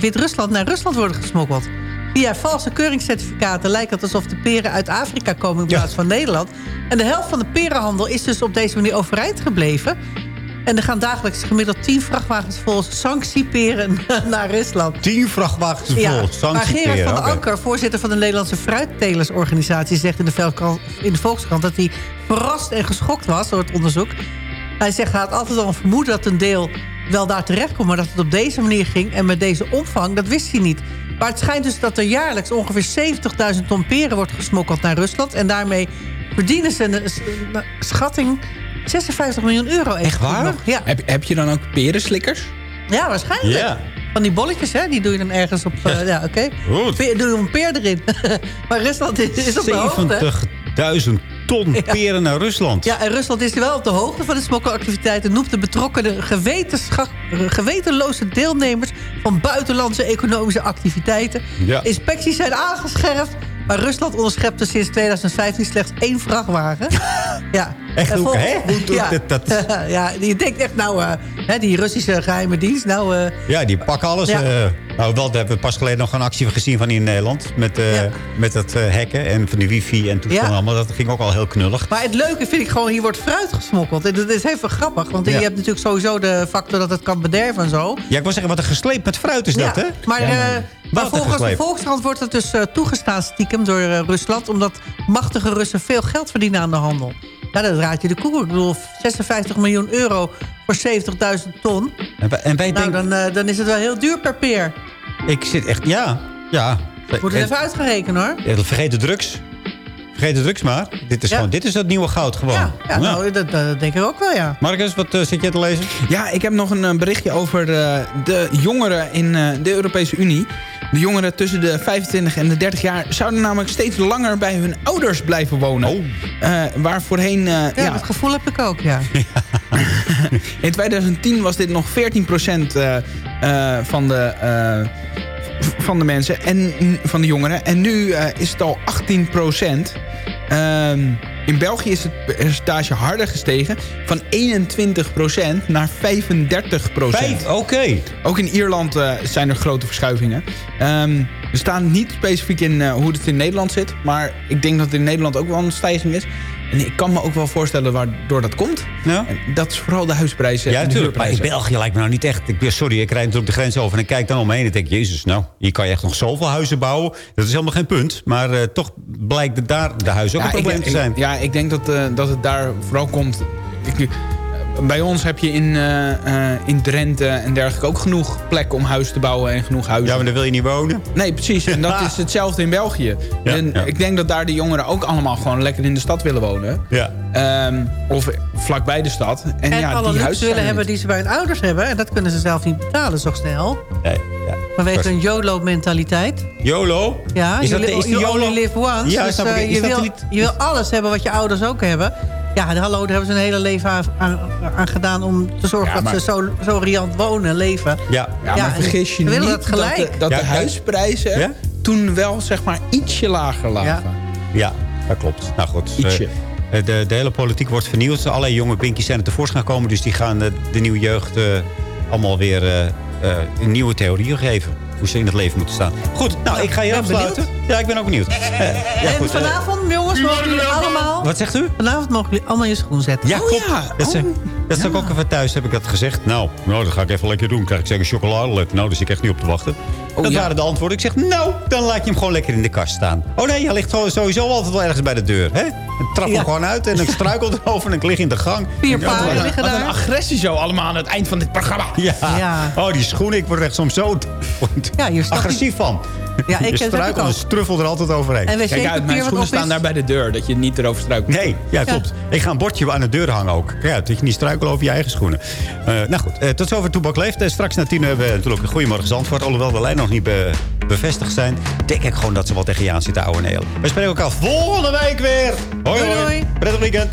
Wit-Rusland naar Rusland worden gesmokkeld. Via valse keuringscertificaten lijkt het alsof de peren uit Afrika komen... in plaats van Nederland. En de helft van de perenhandel is dus op deze manier overeind gebleven... En er gaan dagelijks gemiddeld 10 vrachtwagens vol sanctieperen naar Rusland. 10 vrachtwagens vol Ja, maar sanctieperen. Gerard van oké. Anker, voorzitter van de Nederlandse Fruittelersorganisatie... zegt in de, Velkrant- in de Volkskrant dat hij verrast en geschokt was door het onderzoek. Hij zegt hij had altijd al een vermoeden dat een deel wel daar terecht komt... maar dat het op deze manier ging en met deze omvang, dat wist hij niet. Maar het schijnt dus dat er jaarlijks ongeveer 70.000 ton peren wordt gesmokkeld naar Rusland... en daarmee verdienen ze een, een schatting 56 miljoen euro. Echt waar? Ja. Heb, heb je dan ook perenslikkers? Ja, waarschijnlijk. Ja. Van die bolletjes, hè, die doe je dan ergens op... eh, ja, oké. Goed. Peer- Doe je een peer erin. maar Rusland is, is op de hoogte. 70.000 ton peren naar Rusland. Ja, en Rusland is wel op de hoogte van de smokkelactiviteiten... noemt de betrokkenen gewetenloze deelnemers... van buitenlandse economische activiteiten. Ja. Inspecties zijn aangescherpt... maar Rusland onderschepte sinds 2015 slechts één vrachtwagen. ja. Echt, hoe- hè? Hoe ja. dit dat? ja, je denkt echt, nou, eh, hè, die Russische geheime dienst... nou, eh, Ja, die pakken alles. Ja. eh, nou, wel, daar hebben we pas geleden nog een actie gezien van hier in Nederland. Met, met dat hacken en van die wifi en toestanden Ja. allemaal. Dat ging ook al heel knullig. Maar het leuke vind ik gewoon, hier wordt fruit gesmokkeld. En dat is even grappig, want je hebt natuurlijk sowieso de factor dat het kan bederven en zo. Ja, ik wil zeggen, wat een gesleept met fruit is dat, hè? Maar, maar volgens de. Volkskrant wordt het dus toegestaan stiekem door Rusland... omdat machtige Russen veel geld verdienen aan de handel. Ja, dat raad je de koer. Ik bedoel, 56 miljoen euro voor 70.000 ton. En wij, en wij Nou, denken... dan, eh, dan is het wel heel duur per peer. Ik zit echt... Ja, ja. Wordt het even uitgerekend, hoor. Ja, vergeet de drugs. Vergeet de drugs maar. Dit is, Ja. gewoon, dit is dat nieuwe goud gewoon. Ja, ja, nou, dat, dat denk ik ook wel, ja. Marcus, wat eh, zit jij te lezen? Ja, ik heb nog een eh, berichtje over eh, de jongeren in eh, de Europese Unie. De jongeren tussen de 25 en de 30 jaar... zouden namelijk steeds langer bij hun ouders blijven wonen. Oh. Eh, waar voorheen... eh, Ja, dat gevoel heb ik ook, ja. In 2010 was dit nog 14% eh, eh, van, de, eh, van de mensen en van de jongeren. En nu eh, is het al 18%. Ehm, in België is het percentage harder gestegen. Van 21% naar 35%. Vijf, oké. Ook in Ierland eh, zijn er grote verschuivingen. Ehm, er staan niet specifiek in eh, hoe het in Nederland zit. Maar ik denk dat het in Nederland ook wel een stijging is. En ik kan me ook wel voorstellen waardoor dat komt. Ja? En dat is vooral de huisprijzen Ja, en de natuurlijk. Maar in. België lijkt me nou niet echt... Ik ben, sorry, ik rijd natuurlijk de grens over en ik kijk dan omheen en denk... Jezus, nou, hier kan je echt nog zoveel huizen bouwen. Dat is helemaal geen punt. Maar eh, toch blijkt het daar de huizen ook Ja, een probleem ik, te zijn. ik- ja, ik denk dat, eh, dat het daar vooral komt... Ik, bij ons heb je in, eh, eh, in Drenthe en dergelijke ook genoeg plek om huis te bouwen en genoeg huizen. Ja, maar daar wil je niet wonen. Nee, precies. En dat is hetzelfde in België. Ja, en ja. ik denk dat daar de jongeren ook allemaal gewoon lekker in de stad willen wonen. Ja. Ehm, of vlakbij de stad. En, En ja, alle die huizen willen hebben die ze bij hun ouders hebben. En dat kunnen ze zelf niet betalen zo snel. Nee, ja. Vanwege een YOLO-mentaliteit. YOLO? Ja, is you, dat, li- is die you YOLO? only live once. Ja, dus Is je, wil, niet- je wil alles hebben wat je ouders ook hebben. Ja, hallo, daar hebben ze een hele leven aan, aan, aan gedaan... om te zorgen Ja, maar- dat ze zo, zo riant wonen en leven. Ja. Ja, Ja, maar vergis je niet dat gelijk. dat de, dat Ja, de huisprijzen Ja? toen wel zeg maar ietsje lager lagen. Ja. Ja, dat klopt. Nou goed. Ietsje. eh, de, de hele politiek wordt vernieuwd. Allerlei jonge binkies zijn er tevoorschijn gekomen. Dus die gaan eh, de nieuwe jeugd eh, allemaal weer eh, eh, een nieuwe theorieën geven. Hoe ze in het leven moeten staan. Goed, nou, ik ga je afsluiten. Ja, ik ben ook benieuwd. Eh, ja, en goed, eh, vanavond, jongens, mogen jullie allemaal... wat zegt u? Vanavond mogen jullie allemaal je schoen zetten. Ja, Oh, ja. Dat, zeg, Oh, dat ik ook even thuis, heb ik dat gezegd. Nou, nou, dat ga ik even lekker doen. Krijg ik zeker chocoladelet. Nou, daar zit ik echt niet op te wachten. dat ja. waren de antwoorden. Ik zeg, nou, dan laat je hem gewoon lekker in de kast staan. Oh nee, hij ligt gewoon sowieso altijd wel ergens bij de deur. Hè? Dan trap hem Ja. gewoon uit en dan struikelt erover en ik lig in de gang. Vier paarden liggen Wat een daar. agressie zo allemaal aan het eind van dit programma. Ja. Ja. Oh, die schoenen, ik word echt soms zo ja, je agressief van. Ja, ik je struikelt en er altijd overheen. En Kijk uit, mijn schoenen staan daar bij de deur. Dat je niet erover struikelt. Nee, ja, klopt. Ik ga een bordje aan de deur hangen ook. Ja, dat je niet struikelt over je eigen schoenen. Eh, nou goed, eh, tot zover Toebak Leeft. Eh, straks na tien hebben we natuurlijk een Goedemorgen Zandvoort. Alhoewel de lijn nog niet be bevestigd zijn. Denk ik gewoon dat ze wel tegen je aan zitten, ouwe Neel. We spreken elkaar volgende week weer. Hoi, hoi. hoi. Prettig weekend.